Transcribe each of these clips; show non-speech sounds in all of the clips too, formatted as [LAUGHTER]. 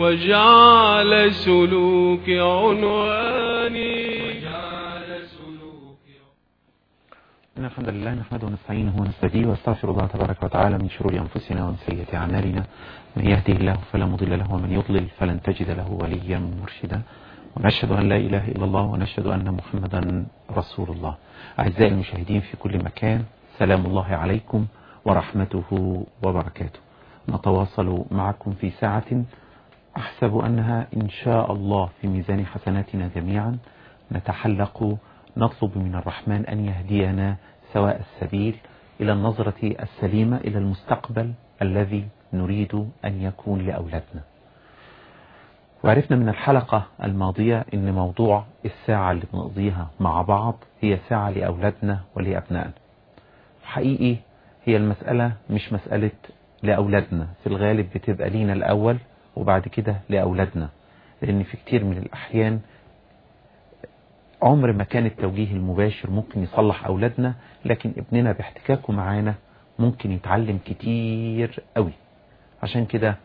واجعل سلوك عنواني. إن الحمد لله نحمده ونستعينه ونستهديه واستغفر الله تبارك وتعالى من شرور أنفسنا ومن سيئات أعمالنا. من يهده الله فلا مضل له ومن يضلل فلن تجد له وليا مرشدا. ونشهد أن لا إله إلا الله ونشهد أن محمدا رسول الله. أعزائي المشاهدين في كل مكان سلام الله عليكم ورحمته وبركاته. نتواصل معكم في ساعة أحسب أنها إن شاء الله في ميزان حسناتنا جميعا. نتحلق نطلب من الرحمن أن يهدينا سواء السبيل إلى النظرة السليمة إلى المستقبل الذي نريد أن يكون لأولادنا. وعرفنا من الحلقة الماضية أن موضوع الساعة اللي بنقضيها مع بعض هي ساعة لأولادنا ولأبنائنا. حقيقي هي المسألة مش مسألة لأولادنا. في الغالب بتبقى لينا الأول وبعد كده لأولادنا. لأن في كتير من الأحيان عمر ما كان التوجيه المباشر ممكن يصلح أولادنا لكن ابننا باحتكاكه معانا ممكن يتعلم كتير قوي. عشان كده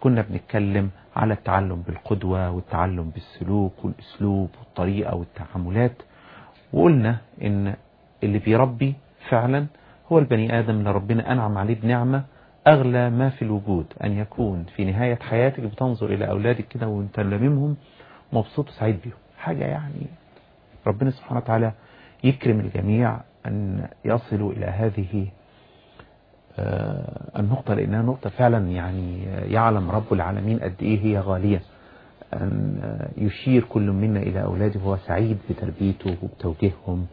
كنا بنتكلم على التعلم بالقدوة والتعلم بالسلوك والأسلوب والطريقة والتعاملات. وقلنا إن اللي بيربي فعلا هو البني آدم اللي ربنا أنعم عليه بنعمة أغلى ما في الوجود أن يكون في نهاية حياتك بتنظر إلى أولادك كده وأنت لاممهم مبسوط وسعيد بيهم. حاجة يعني ربنا سبحانه وتعالى يكرم الجميع أن يصلوا إلى هذه النقطة لأنها نقطة فعلا يعني يعلم رب العالمين قد إيه هي غالية. أن يشير كل منا إلى أولاده وهو سعيد بتربيته وبتوجيههم.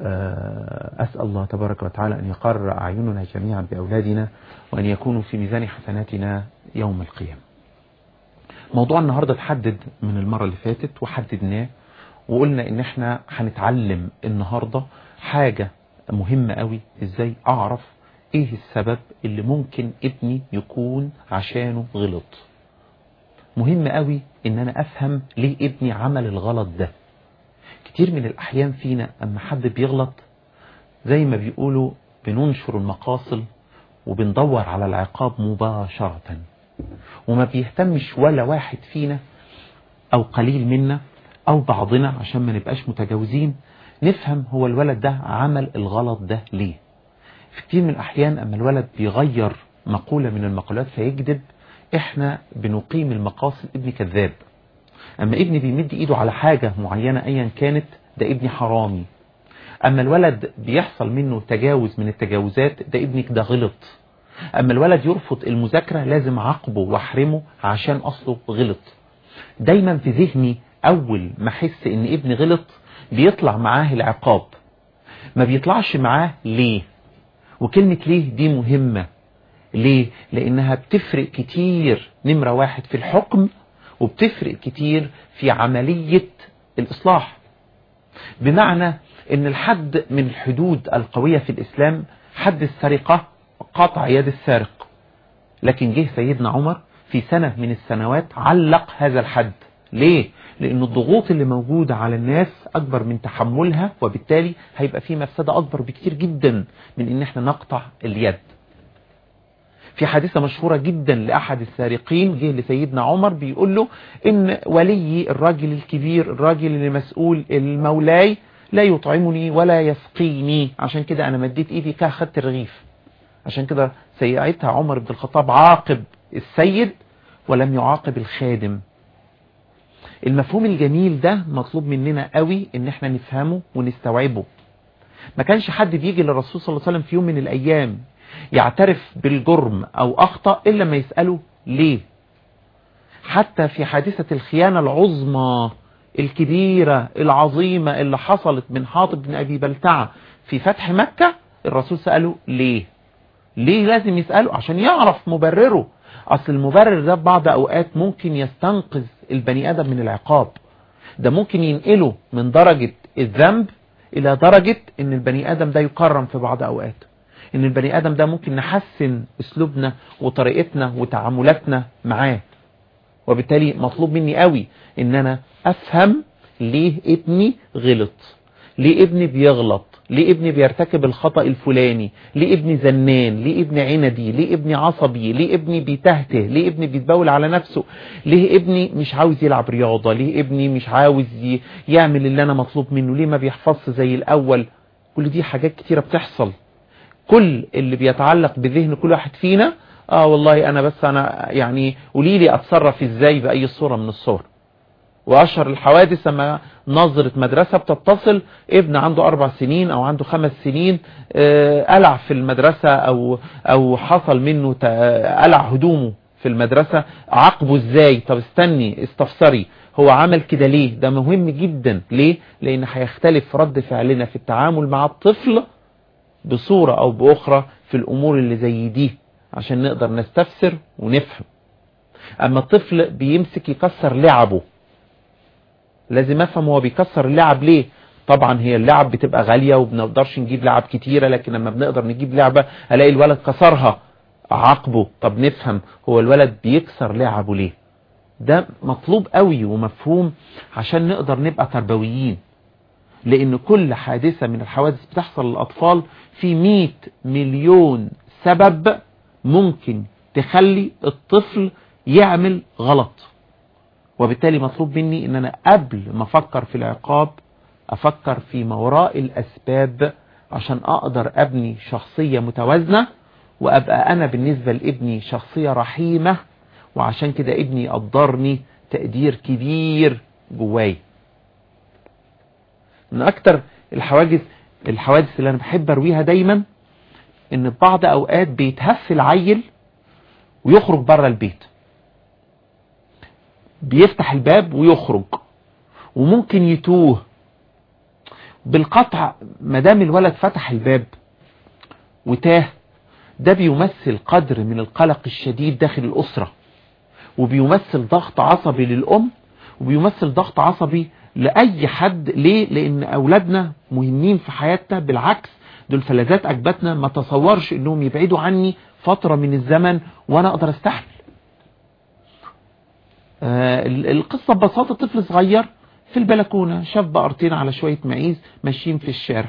أسأل الله تبارك وتعالى أن يقرر أعيننا جميعا بأولادنا وأن يكونوا في ميزان حسناتنا يوم القيامة. موضوع النهاردة تحدد من المرة اللي فاتت وحددناه وقلنا إن إحنا هنتعلم النهاردة حاجة مهمة قوي إزاي أعرف إيه السبب اللي ممكن ابني يكون عشانه غلط. مهم قوي إن أنا أفهم ليه ابني عمل الغلط ده. كتير من الأحيان فينا أما حد بيغلط زي ما بيقولوا بننشر المقاصل وبندور على العقاب مباشرة. وما بيهتمش ولا واحد فينا أو قليل منا أو بعضنا عشان ما نبقاش متجاوزين نفهم هو الولد ده عمل الغلط ده ليه. في كتير من الأحيان أما الولد بيغير مقولة من المقولات فيكذب إحنا بنقيم المقاصد ابني كذاب. أما ابني بيمد إيده على حاجة معينة ايا كانت ده ابني حرامي. أما الولد بيحصل منه تجاوز من التجاوزات ده ابنك ده غلط. أما الولد يرفض المذاكرة لازم عاقبه واحرمه عشان أصله غلط. دايما في ذهني أول ما أحس إن ابني غلط بيطلع معاه العقاب. ما بيطلعش معاه ليه؟ وكلمة ليه دي مهمة. ليه؟ لأنها بتفرق كتير. نمرة واحد في الحكم وبتفرق كتير في عملية الإصلاح. بمعنى إن الحد من الحدود القوية في الإسلام حد السرقة قطع يد السارق. لكن جه سيدنا عمر في سنة من السنوات علق هذا الحد. ليه؟ لأن الضغوط اللي موجودة على الناس أكبر من تحملها وبالتالي هيبقى في مفسدة أكبر بكتير جدا من إن إحنا نقطع اليد. في حادثة مشهورة جدا لأحد السارقين جه لسيدنا عمر بيقول له إن ولي الراجل الكبير الراجل اللي مسؤول المولاي لا يطعمني ولا يسقيني. عشان كده أنا مديت إيدي كده خدت الرغيف. عشان كده سيعتها عمر بن الخطاب عاقب السيد ولم يعاقب الخادم. المفهوم الجميل ده مطلوب مننا قوي إن إحنا نفهمه ونستوعبه. ما كانش حد بيجي للرسول صلى الله عليه وسلم في يوم من الأيام يعترف بالجرم أو أخطأ إلا ما يسأله ليه. حتى في حادثة الخيانة العظمى الكبيرة العظيمة اللي حصلت من حاطب بن أبي بلتعة في فتح مكة الرسول سأله ليه. ليه لازم يسأله؟ عشان يعرف مبرره. أصل المبرر ده بعض أوقات ممكن يستنقذ البني آدم من العقاب. ده ممكن ينقله من درجة الذنب إلى درجة إن البني آدم ده يكرم في بعض اوقات ان البني آدم ده ممكن نحسن اسلوبنا وطريقتنا وتعاملاتنا معاه وبالتالي مطلوب مني قوي ان أنا افهم ليه ابني غلط ليه ابني بيغلط ليه ابني بيرتكب الخطأ الفلاني ليه ابني زنان ليه ابني عندي ليه ابني عصبي ليه ابني بيتهته ليه ابني بيتبول على نفسه ليه ابني مش عاوز يلعب رياضة ليه ابني مش عاوز يعمل اللي أنا مطلوب منه ليه ما بيحفظش زي الأول كل دي حاجات كتيرة بتحصل كل اللي بيتعلق بذهن كل واحد فينا آه والله أنا بس أنا يعني قولي لي أتصرف إزاي بأي صورة من الصور. وأشهر الحوادث لما نظرة مدرسة بتتصل ابن عنده أربع سنين أو عنده خمس سنين قلع في المدرسة أو أو حصل منه قلع هدومه في المدرسة. عاقبه إزاي؟ طب استني استفسري. هو عمل كده ليه؟ ده مهم جدا. ليه؟ لأن هيختلف رد فعلنا في التعامل مع الطفل بصورة أو بأخرى في الأمور اللي زي دي عشان نقدر نستفسر ونفهم. أما الطفل بيمسك يكسر لعبه. لازم أفهم هو بيكسر اللعب ليه. طبعا هي اللعب بتبقى غالية وبنقدرش نجيب لعب كتيرة لكن لما بنقدر نجيب لعبة ألاقي الولد كسرها. عاقبه. طب نفهم هو الولد بيكسر لعبه ليه. ده مطلوب قوي ومفهوم عشان نقدر نبقى تربويين. لأن كل حادثة من الحوادث بتحصل للأطفال في 100 مليون سبب ممكن تخلي الطفل يعمل غلط. وبالتالي مطلوب مني إن أنا قبل ما أفكر في العقاب أفكر في ما وراء الأسباب عشان أقدر أبني شخصية متوازنة وأبقى أنا بالنسبة لابني شخصية رحيمة وعشان كده ابني يقدرني تقدير كبير جواي من أكتر الحواجز الحوادث اللي أنا بحب أرويها دايما إن بعض أوقات بيتهف العيل ويخرج بره البيت. بيفتح الباب ويخرج وممكن يتوه. بالقطع مدام الولد فتح الباب وتاه ده بيمثل قدر من القلق الشديد داخل الأسرة وبيمثل ضغط عصبي للأم وبيمثل ضغط عصبي لأي حد ليه؟ لأن أولادنا مهمين في حياتنا بالعكس دول فلذات أجبتنا. ما تصورش أنهم يبعدوا عني فترة من الزمن وأنا أقدر أستحمل. آه القصة ببساطة طفل صغير في البلكونة شاف بقرتين على شوية معيز ماشيين في الشارع.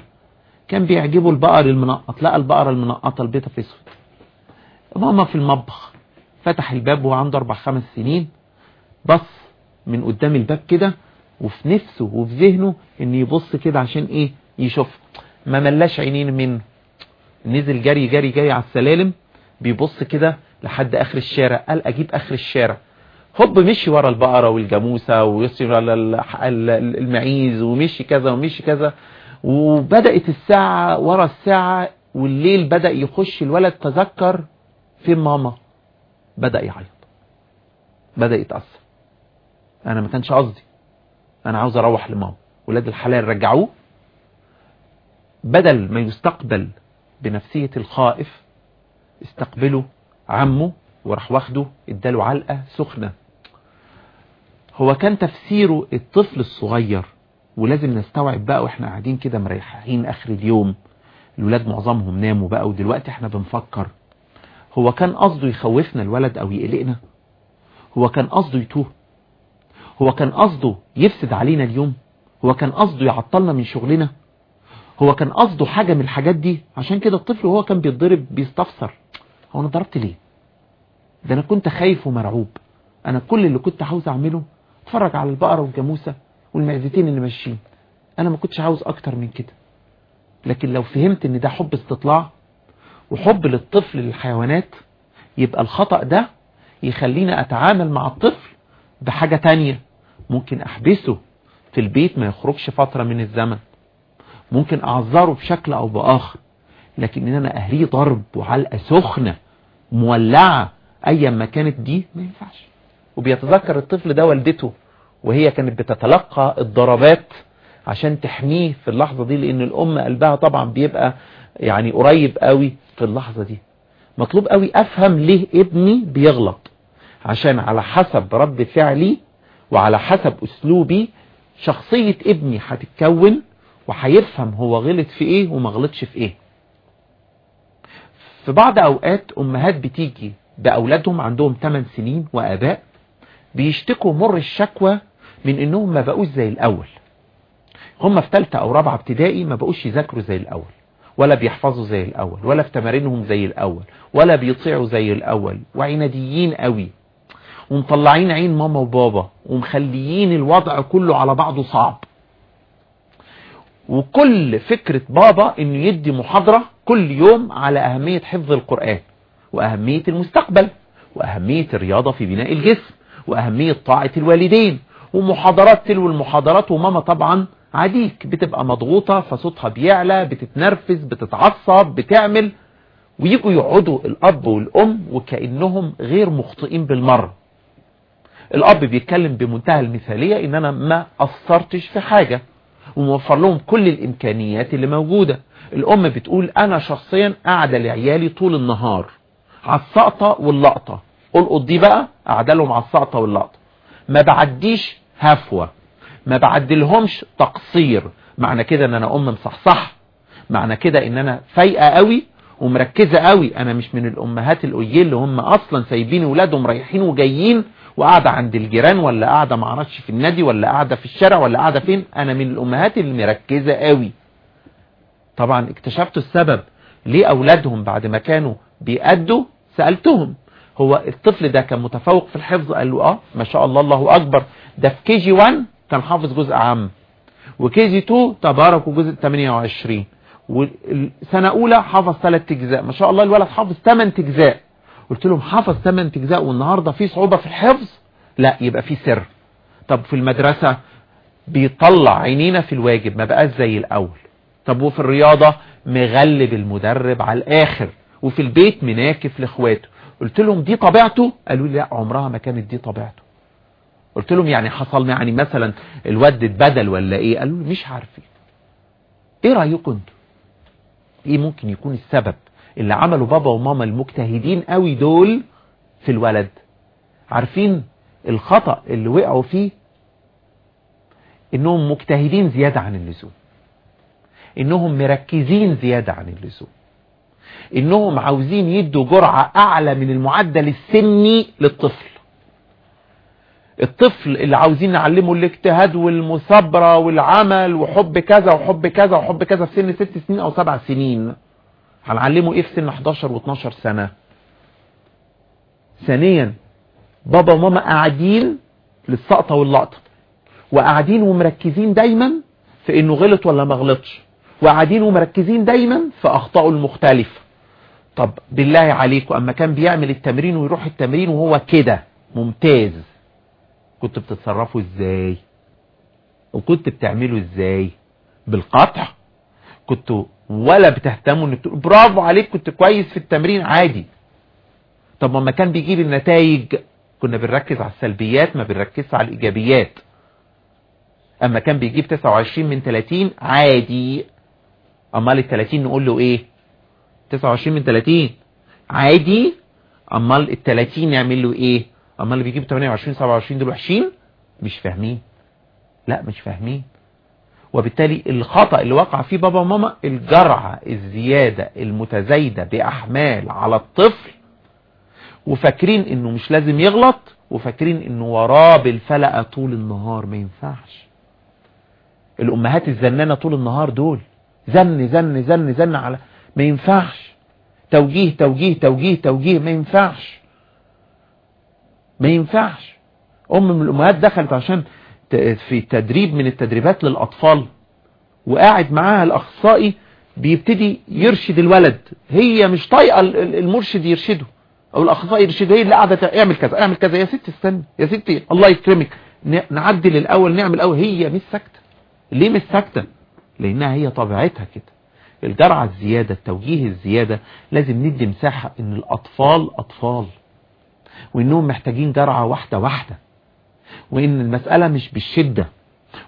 كان بيعجبه البقر المنقط. لقى البقرة المنقطة البيضة في اسود ماما في المطبخ فتح الباب وهو عنده أربع خمس سنين. بص من قدام الباب كده وفي نفسه وفي ذهنه إن يبص كده عشان إيه؟ يشوف. ما ملاش عينين منه نزل جري جري جري على السلالم بيبص كده لحد آخر الشارع قال أجيب آخر الشارع. هوب مشي ورا البقرة والجاموسة ويمشي ورا المعيز ومشي كذا ومشي كذا. وبدأت الساعة ورا الساعة والليل بدأ يخش الولد تذكر فين ماما. بدأ يعيط. بدأ يتأثر. أنا ما كانش قصدي. أنا عاوز أروح لماما. ولاد الحلال رجعوه. بدل ما يستقبل بنفسية الخائف استقبله عمه وراح واخده اداله علقة سخنة. هو كان تفسيره الطفل الصغير ولازم نستوعب بقى وإحنا قاعدين كده مريحين آخر اليوم. الولاد معظمهم ناموا بقى ودلوقتي إحنا بنفكر. هو كان قصده يخوفنا الولد أو يقلقنا؟ هو كان قصده يتوه؟ هو كان قصده يفسد علينا اليوم؟ هو كان قصده يعطلنا من شغلنا؟ هو كان قصده حاجة من الحاجات دي؟ عشان كده الطفل وهو كان بيتضرب بيستفسر. هو أنا ضربت ليه؟ ده أنا كنت خايف ومرعوب أنا كل اللي كنت عاوز أعمله أتفرج على البقرة والجاموسة والمعزتين اللي ماشيين. أنا ما كنتش عاوز أكتر من كده. لكن لو فهمت إن ده حب استطلاع وحب للطفل للحيوانات يبقى الخطأ ده يخليني أتعامل مع الطفل بحاجة تانية. ممكن أحبسه في البيت ما يخرجش فترة من الزمن. ممكن أعذره بشكل أو بآخر. لكن إن أنا أهريه ضرب وعلقة سخنة مولعة ايا ما كانت دي ما ينفعش. وبيتذكر الطفل ده والدته وهي كانت بتتلقى الضربات عشان تحميه في اللحظة دي لأن الأم قلبها طبعا بيبقى يعني قريب قوي في اللحظة دي. مطلوب قوي أفهم ليه ابني بيغلط. عشان على حسب رد فعلي وعلى حسب أسلوبي شخصية ابني هتتكون وهيفهم هو غلط في إيه وما غلطش في إيه. في بعض أوقات أمهات بتيجي بأولادهم عندهم 8 سنين وآباء بيشتكوا مر الشكوى من إنهم ما بقوش زي الأول. هم في ثالثه أو رابعة ابتدائي ما بقوش يذاكروا زي الأول ولا بيحفظوا زي الأول ولا في تمارينهم زي الأول ولا بيطيعوا زي الأول وعناديين قوي. ومطلعين عين ماما وبابا ومخليين الوضع كله على بعضه صعب. وكل فكرة بابا إنه يدي محاضرة كل يوم على أهمية حفظ القرآن وأهمية المستقبل وأهمية الرياضة في بناء الجسم وأهمية طاعة الوالدين ومحاضرات تلو المحاضرات وماما طبعا عاديك بتبقى مضغوطة فصوتها بيعلى بتتنرفز بتتعصب بتعمل ويجوا يقعدوا الأب والأم وكأنهم غير مخطئين بالمرة. الأب بيتكلم بمنتهى المثالية إن أنا ما قصرتش في حاجة وموفر لهم كل الإمكانيات اللي موجودة. الأم بتقول أنا شخصيا قاعدة لعيالي طول النهار على السقطة واللقطة. القط دي بقى؟ قاعدة لهم على السقطة واللقطة. ما بعديش هفوة. ما بعدلهمش تقصير. معنى كده إن أنا أم مصحصح معنى كده إن أنا فايقة قوي ومركزة قوي. أنا مش من الأمهات القيل اللي هم أصلا سايبين ولادهم رايحين وجايين وقاعدة عند الجيران ولا قاعدة معرفش في النادي ولا قاعدة في الشارع ولا قاعدة فين؟ أنا من الأمهات اللي مركزة قوي. طبعا اكتشفت السبب ليه أولادهم بعد ما كانوا بيأدوا سألتهم. هو الطفل ده كان متفوق في الحفظ قال له آه ما شاء الله الله أكبر. ده في KG 1 كان حافظ جزء عام و KG 2 تبارك وجزء 28 والسنة اولى حافظ 3 أجزاء. ما شاء الله الولد حافظ 8 أجزاء. قلت لهم حافظ 8 اجزاء والنهاردة في صعوبة في الحفظ؟ لا يبقى في سر. طب في المدرسة بيطلع عينينا في الواجب ما بقاش زي الأول. طب وفي الرياضة مغلب المدرب على الآخر وفي البيت مناكف لإخواته. قلت لهم دي طبيعته؟ قالوا لي لا عمرها ما كانت دي طبيعته. قلت لهم يعني حصل يعني مثلا الواد اتبدل ولا إيه؟ قالوا لي مش عارفين. إيه رأيكم أنتوا؟ إيه ممكن يكون السبب؟ اللي عملوا بابا وماما المجتهدين قوي دول في الولد. عارفين الخطأ اللي وقعوا فيه؟ إنهم مجتهدين زيادة عن اللزوم. إنهم مركزين زيادة عن اللزوم. إنهم عاوزين يدوا جرعة أعلى من المعدل السني للطفل. الطفل اللي عاوزين نعلمه الاجتهاد والمثابرة والعمل وحب كذا وحب كذا وحب كذا في سن ست سنين أو سبع سنين. هنعلمه إيه في سن 11 و12 سنة؟ ثانيا بابا وماما قاعدين للسقطة واللقطة. وقاعدين ومركزين دايما في إنه غلط ولا ما غلطش. وقاعدين ومركزين دايما في أخطائه المختلفة. طب بالله عليكم أما كان بيعمل التمرين ويروح التمرين وهو كده ممتاز. كنت بتتصرفوا إزاي؟ وكنت بتعملوا إزاي؟ بالقطع؟ كنتوا ولا بتهتموا إنك تقول برافو عليك كنت كويس في التمرين عادي. طب لما كان بيجيب النتائج كنا بنركز على السلبيات ما بنركزش على الإيجابيات. أما كان بيجيب 29 من 30 عادي. امال ال 30 نقول له إيه؟ 29 من 30 عادي. امال ال 30 نعمل له إيه؟ امال اللي بيجيب 28 27 دول وحشين؟ مش فاهمين. لا مش فاهمين. وبالتالي الخطأ اللي وقع فيه بابا وماما الجرعة الزيادة المتزايدة بأحمال على الطفل وفاكرين إنه مش لازم يغلط وفاكرين انه وراه بالفلقة طول النهار ما ينفعش. الأمهات الزنانة طول النهار دول زن زن زن زن على ما ينفعش. توجيه توجيه توجيه توجيه ما ينفعش. ما ينفعش. أم من الأمهات دخلت عشان في تدريب من التدريبات للأطفال وقاعد معاها الأخصائي بيبتدي يرشد الولد. هي مش طايقة المرشد يرشده أو الأخصائي يرشده هي اللي قاعدة اعمل كذا اعمل كذا. يا ستي استنى يا ستي الله يكرمك نعدل الأول نعمل الأول. هي مش ساكتة. ليه مش ساكتة؟ لأنها هي طبيعتها كده. الجرعة الزيادة التوجيه الزيادة لازم ندي مساحة إن الأطفال أطفال وإنهم محتاجين جرعة واحدة واحدة. وإن المسألة مش بالشدة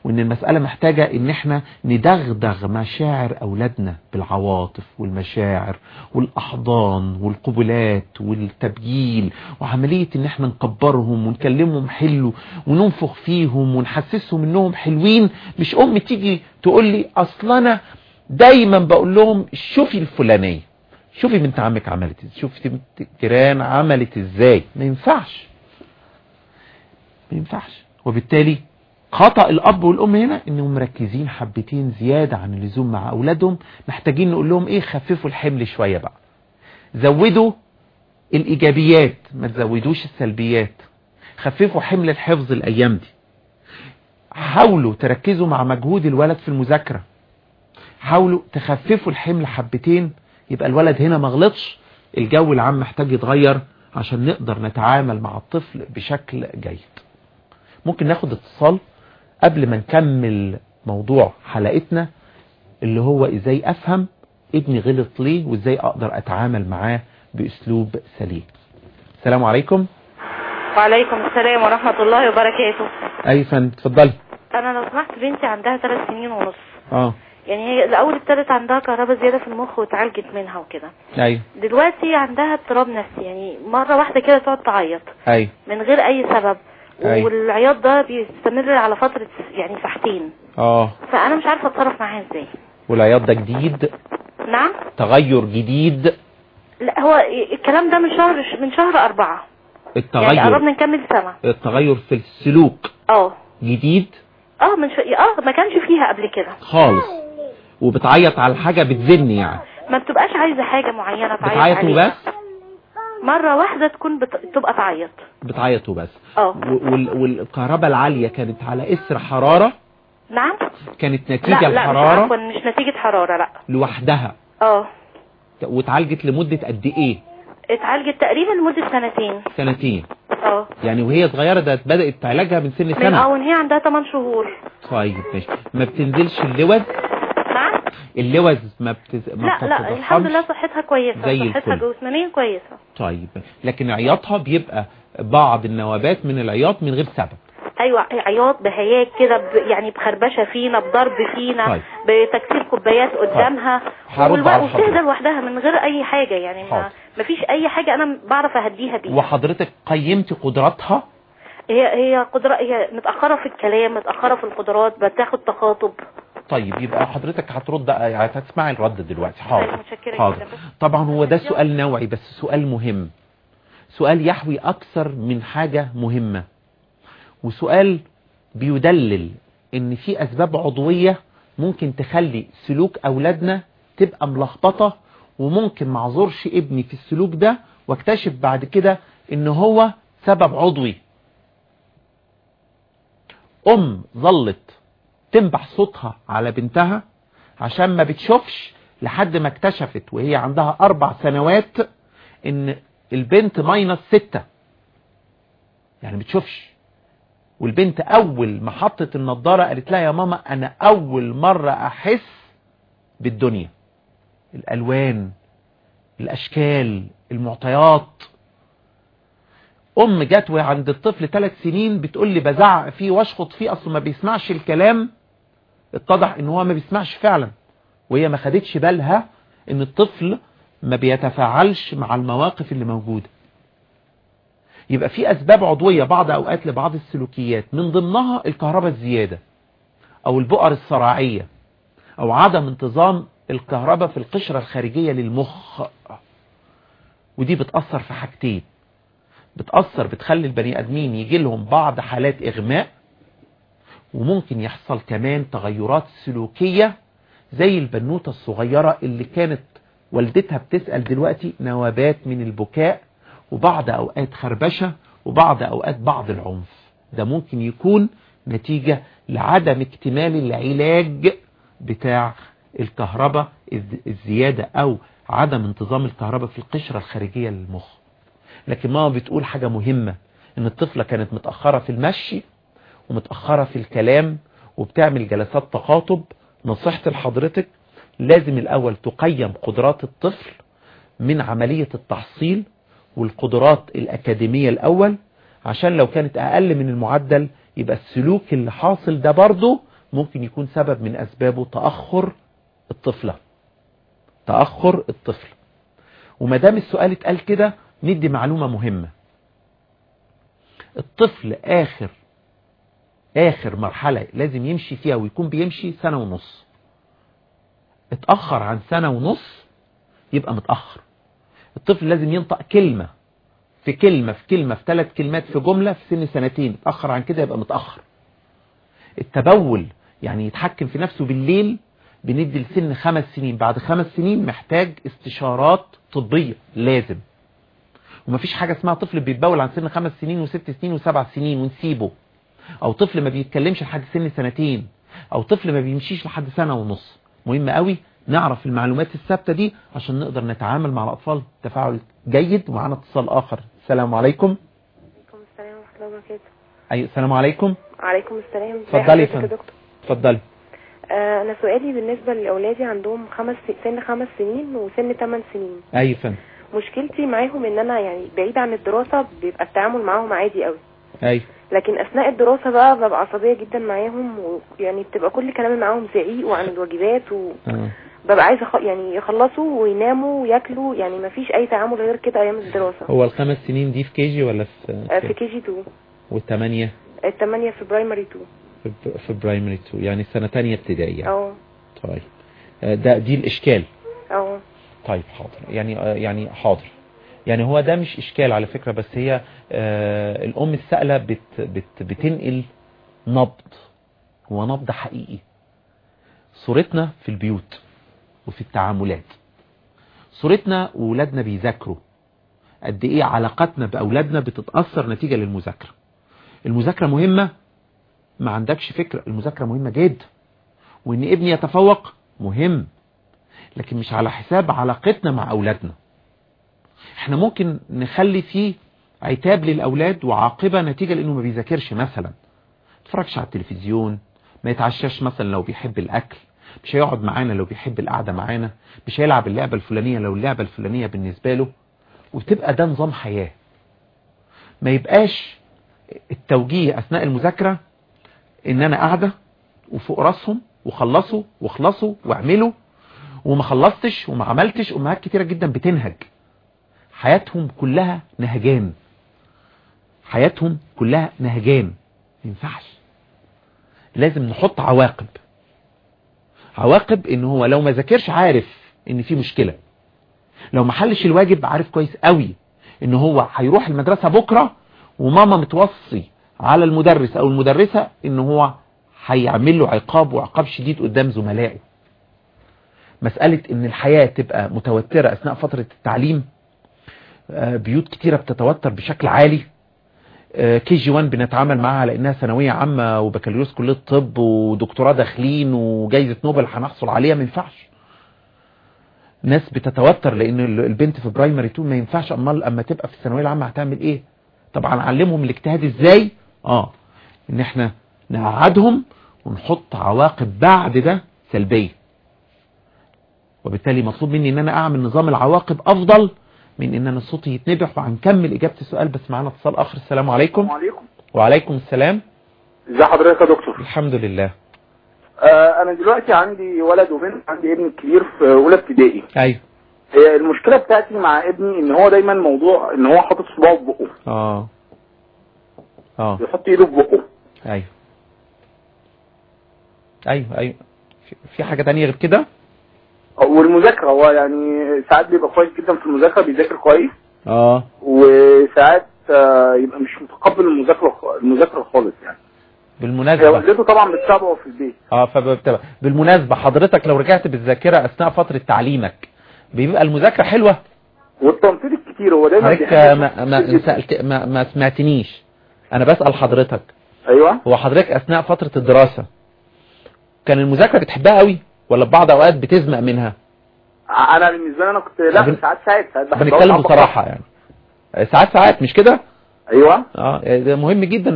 وإن المسألة محتاجة إن إحنا ندغدغ مشاعر أولادنا بالعواطف والمشاعر والأحضان والقبلات والتبجيل وعملية إن إحنا نكبرهم ونكلمهم حلو وننفخ فيهم ونحسسهم إنهم حلوين. مش أم تيجي تقول لي أصل أنا دايما بقول لهم شوفي الفلانية شوفي بنت عمك عملت إزاي شوفي بنت الجيران عملت إزاي. ما ينفعش. ما ينفعش. وبالتالي خطأ الأب والأم هنا إنهم مركزين حبتين زيادة عن اللزوم مع أولادهم محتاجين نقول لهم إيه خففوا الحمل شوية بقى. زودوا الإيجابيات ما تزودوش السلبيات. خففوا حمل الحفظ الأيام دي. حاولوا تركزوا مع مجهود الولد في المذاكرة. حاولوا تخففوا الحمل حبتين يبقى الولد هنا ما غلطش. الجو العام محتاج يتغير عشان نقدر نتعامل مع الطفل بشكل جيد. ممكن ناخد اتصال قبل ما نكمل موضوع حلقتنا اللي هو إزاي أفهم ابني غلط ليه وإزاي أقدر أتعامل معاه بأسلوب سليم. السلام عليكم. وعليكم السلام ورحمة الله وبركاته. اي فندم اتفضلي. أنا لو سمحت بنتي عندها ثلاث سنين ونص. آه. يعني هي الأول ابتدت عندها كهرباء زيادة في المخ واتعالجت منها وكده. أيوه. دلوقتي عندها اضطراب نفسي يعني مرة واحدة كده تقعد تعيط. أيوه. من غير أي سبب. أيوة. والعياط ده بيستمر على فترة يعني ساعتين. آه. فأنا مش عارفة أتصرف معاها إزاي. والعياط ده جديد؟ نعم. تغير جديد؟ لا هو الكلام ده من شهر من شهر يعني التغير. قربنا نكمل سنة. التغير في السلوك. آه. جديد؟ آه من شو... آه ما كانش فيها قبل كده. خالص. وبتعيط على حاجة بتزن يعني. ما بتبقاش عايزة حاجة معينة تعيط بتعيط وبس؟ مرة واحدة تكون بت... تبقى تعيط. بتعيط وبس آه. وال- والكهرباء العالية كانت على إثر حرارة؟ نعم. كانت لا نتيجة لا مش الحرارة عفوا مش نتيجة حرارة لا. لوحدها؟ آه. واتعالجت لمدة قد إيه؟ اتعالجت تقريبا لمدة سنتين. سنتين. آه. يعني وهي صغيرة ده بدأت علاجها من سن من سنة؟ آه وهي عندها 8 شهور. طيب ماشي. ما بتنزلش اللوز؟ اللوز ما بتز... ما لا لا؟ الحمد لله صحتها كويسة زي صحتها. جسمانيا كويسة طيب لكن عياطها بيبقى بعض النوبات من العياط من غير سبب أيوه عياط بهياج كده ب... يعني بخربشة فينا بضرب فينا طيب. بتكسير كوبايات قدامها والوقت على وبتهدى. لوحدها من غير أي حاجة يعني ما. مفيش أي حاجة أنا بعرف أهديها بيها وحضرتك قيمتي قدراتها هي هي قدرة هي متأخرة في الكلام متأخرة في القدرات بتاخد تخاطب طيب يبقى حضرتك هترد يعني هتسمعي الرد دلوقتي. حاضر. أيوة، حاضر. طبعا هو ده سؤال نوعي بس سؤال مهم. سؤال يحوي أكثر من حاجة مهمة. وسؤال بيدلل إن في أسباب عضوية ممكن تخلي سلوك أولادنا تبقى ملخبطة وممكن معذورش ابني في السلوك ده واكتشف بعد كده إن هو سبب عضوي. أم ظلت تنبح صوتها على بنتها عشان ما بتشوفش لحد ما اكتشفت وهي عندها أربع سنوات إن البنت ماينس ستة. يعني بتشوفش. والبنت أول ما حطت النضارة قالت لها يا ماما أنا أول مرة أحس بالدنيا. الألوان الأشكال المعطيات. أم جت وعند الطفل ثلاث سنين بتقول لي بزعق فيه واشخط فيه اصله ما بيسمعش الكلام. اتضح إن هو ما بيسمعش فعلا وهي ما خدتش بالها إن الطفل ما بيتفاعلش مع المواقف اللي موجودة. يبقى في أسباب عضوية بعض أوقات لبعض السلوكيات من ضمنها الكهرباء الزيادة أو البؤر الصراعية أو عدم انتظام الكهرباء في القشرة الخارجية للمخ. ودي بتأثر في حاجتين. بتأثر بتخلي البني آدمين يجي لهم بعض حالات إغماء وممكن يحصل كمان تغيرات سلوكية زي البنوتة الصغيرة اللي كانت والدتها بتسأل دلوقتي نوبات من البكاء وبعض أوقات خربشة وبعض أوقات بعض العنف. ده ممكن يكون نتيجة لعدم اكتمال العلاج بتاع الكهرباء الز- الزيادة أو عدم انتظام الكهرباء في القشرة الخارجية للمخ. لكن ماما بتقول حاجة مهمة إن الطفلة كانت متأخرة في المشي ومتأخرة في الكلام وبتعمل جلسات تخاطب نصيحتي لحضرتك لازم الأول تقيم قدرات الطفل من عملية التحصيل والقدرات الأكاديمية الأول عشان لو كانت أقل من المعدل يبقى السلوك اللي حاصل ده برضه ممكن يكون سبب من أسبابه تأخر الطفلة. تأخر الطفل. وما دام السؤال اتقال كده ندي معلومة مهمة. الطفل آخر آخر مرحلة لازم يمشي فيها ويكون بيمشي سنة ونص. اتأخر عن سنة ونص يبقى متأخر. الطفل لازم ينطق كلمة في كلمة في كلمة في ثلاث كلمات في جملة في سن سنتين. اتأخر عن كده يبقى متأخر. التبول يعني يتحكم في نفسه بالليل بندي لسن خمس سنين. بعد خمس سنين محتاج استشارات طبية لازم. ومفيش حاجة اسمها طفل بيتبول عن سن خمس سنين وست سنين وسبع سنين ونسيبه. أو طفل ما بيتكلمش لحد سن سنتين أو طفل ما بيمشيش لحد سنة ونص. مهم قوي نعرف المعلومات الثابتة دي عشان نقدر نتعامل مع الأطفال تفاعل جيد ومعنا اتصال آخر. السلام عليكم. عليكم السلام ورحمة الله وبركاته. أي السلام عليكم. عليكم السلام. ازي اتفضلي يا فندم. دكتور؟ اتفضلي. آه أنا سؤالي بالنسبة لأولادي عندهم خمس سن خمس سنين وسن ثمان سنين. أي فندم. مشكلتي معاهم إن أنا يعني بعيد عن الدراسة بيبقى التعامل معاهم عادي قوي. أي. لكن أثناء الدراسة بقى ببقى عصبية جدا معاهم ويعني بتبقى كل كلامي معاهم زعيق وعن الواجبات آه. وببقى عايزة خ... يعني يخلصوا ويناموا وياكلوا يعني ما فيش أي تعامل غير كده أيام الدراسة. هو الخمس سنين دي في KG ولا آه في في KG 2 والثمانية الثمانية في primary 2 في في primary 2 يعني سنة تانية ابتدائي يعني. آه. طيب. آه، ده دي الإشكال. آه. طيب حاضر. يعني آه، يعني حاضر. يعني هو ده مش إشكال على فكرة بس هي آه، الأم السائلة بت بت بتنقل نبض هو نبض حقيقي صورتنا في البيوت وفي التعاملات صورتنا وولادنا بيذاكروا قد إيه علاقتنا بأولادنا بتتأثر نتيجة للمذاكرة. المذاكرة مهمة؟ ما عندكش فكرة. المذاكرة مهمة جدا وإن ابني يتفوق مهم لكن مش على حساب علاقتنا مع أولادنا. إحنا ممكن نخلي فيه عتاب للأولاد وعاقبة نتيجة لأنه ما بيذاكرش مثلا. يتفرجش على التلفزيون ما يتعشاش مثلا لو بيحب الأكل مش هيقعد معانا لو بيحب القعدة معانا مش هيلعب اللعبة الفلانية لو اللعبة الفلانية بالنسبة له. وتبقى ده نظام حياة. ما يبقاش التوجيه أثناء المذاكرة إن أنا قاعدة وفوق راسهم وخلصوا واخلصوا واعملوا وما خلصتش وما عملتش أمهات كتيرة جدا بتنهج. حياتهم كلها نهجان. حياتهم كلها نهجان. ينفعش. لازم نحط عواقب. عواقب إن هو لو ما ذاكرش عارف إن في مشكلة. لو ما حلش الواجب عارف كويس قوي إن هو هيروح المدرسة بكرة وماما متوصي على المدرس أو المدرسة إن هو هيعمل له عقاب وعقاب شديد قدام زملائه. مسألة إن الحياة تبقى متوترة أثناء فترة التعليم بيوت كتيرة بتتوتر بشكل عالي. KG 1 بنتعامل معاها على انها ثانوية عامة وبكالوريوس كلية طب ودكتوراه داخلين وجائزه نوبل هنحصل عليها ما ينفعش. ناس بتتوتر لأن ال- البنت في primary 2 ما ينفعش أمال أما تبقى في الثانوية العامة هتعمل إيه؟ طبعا علمهم الاجتهاد إزاي؟ آه إن إحنا نقعدهم ونحط عواقب بعد ده سلبية. وبالتالي مطلوب مني إن أنا أعمل نظام العواقب أفضل من إن أنا صوتي يتنبح وهنكمل إجابة السؤال بس معانا اتصال آخر. السلام عليكم. السلام عليكم. وعليكم السلام. ازي حضرتك يا دكتور؟ الحمد لله. آه أنا دلوقتي عندي ولد وبنت عندي ابن كبير في أولى ابتدائي. أيوه. هي المشكلة بتاعتي مع ابني إن هو دايما موضوع إن هو حاطط صباعه في بقه. آه. آه. يحط إيده في بقه. أيوه. أيوه أيوه. في- حاجة تانية غير كده؟ والمذاكرة هو يعني ساعات بيبقى كويس جدا في المذاكرة بيذاكر كويس. آه. وساعات آه يبقى مش متقبل المذاكرة المذاكرة خالص يعني. هي بالمناسبه والدته طبعا بتتابعه في البيت. آه فبتبقى بالمناسبة حضرتك لو رجعت بالذاكرة أثناء فترة تعليمك بيبقى المذاكرة حلوة؟ والتنطيط الكتير هو دايما حضرتك ما ما. سألت ما, ما سمعتنيش. أنا بسأل حضرتك. أيوه. هو حضرتك أثناء فترة الدراسة كان المذاكرة بتحبها قوي ولا في بعض أوقات بتزمق منها؟ أنا بالنسبة لي أنا كنت لا ساعات ساعات ساعات بنتكلم بصراحة يعني. ساعات ساعات مش كده؟ أيوه. آه ده مهم جدا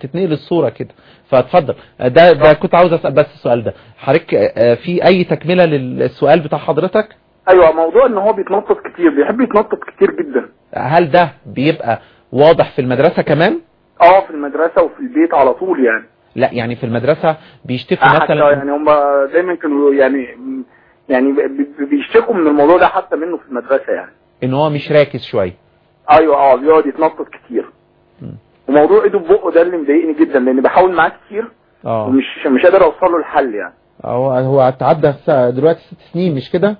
تتنقل الصورة كده. فاتفضل. ده ده كنت عاوز أسأل بس السؤال ده. حضرتك آه، في أي تكملة للسؤال بتاع حضرتك؟ أيوه موضوع إن هو بيتنطط كتير بيحب يتنطط كتير جدا. هل ده بيبقى واضح في المدرسة كمان؟ آه في المدرسة وفي البيت على طول يعني. لا يعني في المدرسة بيشتكوا مثلا يعني هم دايما كانوا يعني يعني بي- بيشتكوا من الموضوع ده حتى منه في المدرسة يعني. إن هو مش راكز شوية. أيوه آه بيقعد يتنطط كتير. مم. وموضوع إيده ببقه ده اللي مضايقني جدا لأن بحاول معاه كتير آه. ومش مش قادر أوصل له الحل يعني. هو هو تعدى س- دلوقتي ست سنين مش كده؟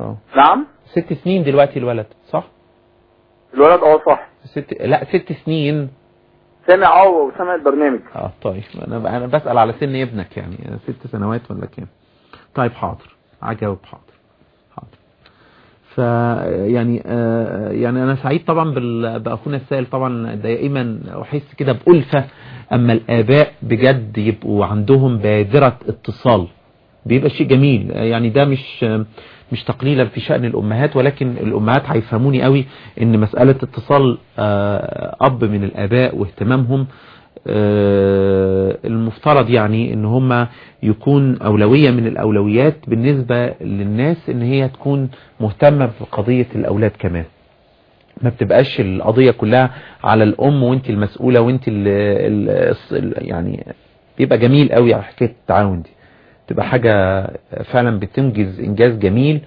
آه. نعم؟ ست سنين دلوقتي الولد صح؟ الولد آه صح. ست لا ست سنين. سامع آه وسامع البرنامج. آه طيب أنا أنا بسأل على سن ابنك يعني ست سنوات ولا كام؟ طيب حاضر. هجاوب حاضر. حاضر. ف يعني آه يعني أنا سعيد طبعا بأخونا السائل طبعا دائما. أحس كده بألفة. أما الآباء بجد يبقوا عندهم بادرة اتصال. بيبقى شيء جميل. يعني ده مش مش تقليلا في شأن الأمهات ولكن الأمهات هيفهموني قوي إن مسألة اتصال آه، أب من الآباء واهتمامهم المفترض يعني إن هم يكون أولوية من الأولويات بالنسبة للناس إن هي تكون مهتمة بقضية الأولاد كمان. ما بتبقاش القضية كلها على الأم وإنت المسؤولة وإنت ال ال يعني بيبقى جميل قوي على حكاية التعاون دي. تبقى حاجة فعلا بتنجز إنجاز جميل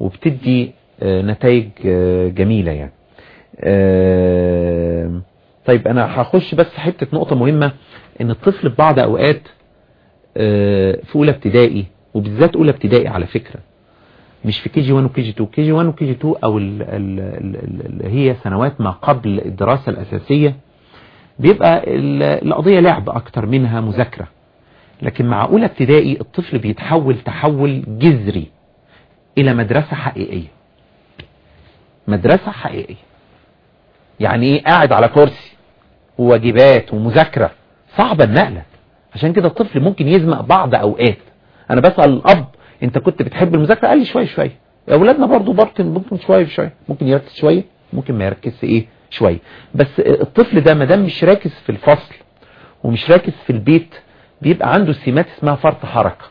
وبتدي آه، نتائج آه، جميلة يعني. آه، طيب أنا هخش بس حتة نقطة مهمة إن الطفل في بعض أوقات آه، في أولى ابتدائي وبالذات أولى ابتدائي على فكرة مش في كي جي 1 وكي جي 2 كي جي 1 وكي جي 2 أو ال- ال- ال- اللي هي سنوات ما قبل الدراسة الأساسية بيبقى ال- القضية لعب أكتر منها مذاكرة. لكن مع أولى ابتدائي الطفل بيتحول تحول جذري إلى مدرسة حقيقية. مدرسة حقيقية. يعني إيه؟ قاعد على كرسي. وواجبات ومذاكرة. صعبة النقلة. عشان كده الطفل ممكن يزمق بعض أوقات. أنا بسأل الأب أنت كنت بتحب المذاكرة؟ قال لي شوية شوية. أولادنا برضو ممكن ممكن شوية شوية. ممكن يركز شوية ممكن ما يركزش إيه شوية. بس الطفل ده ما دام مش راكز في الفصل ومش راكز في البيت بيبقى عنده سمات اسمها فرط حركة.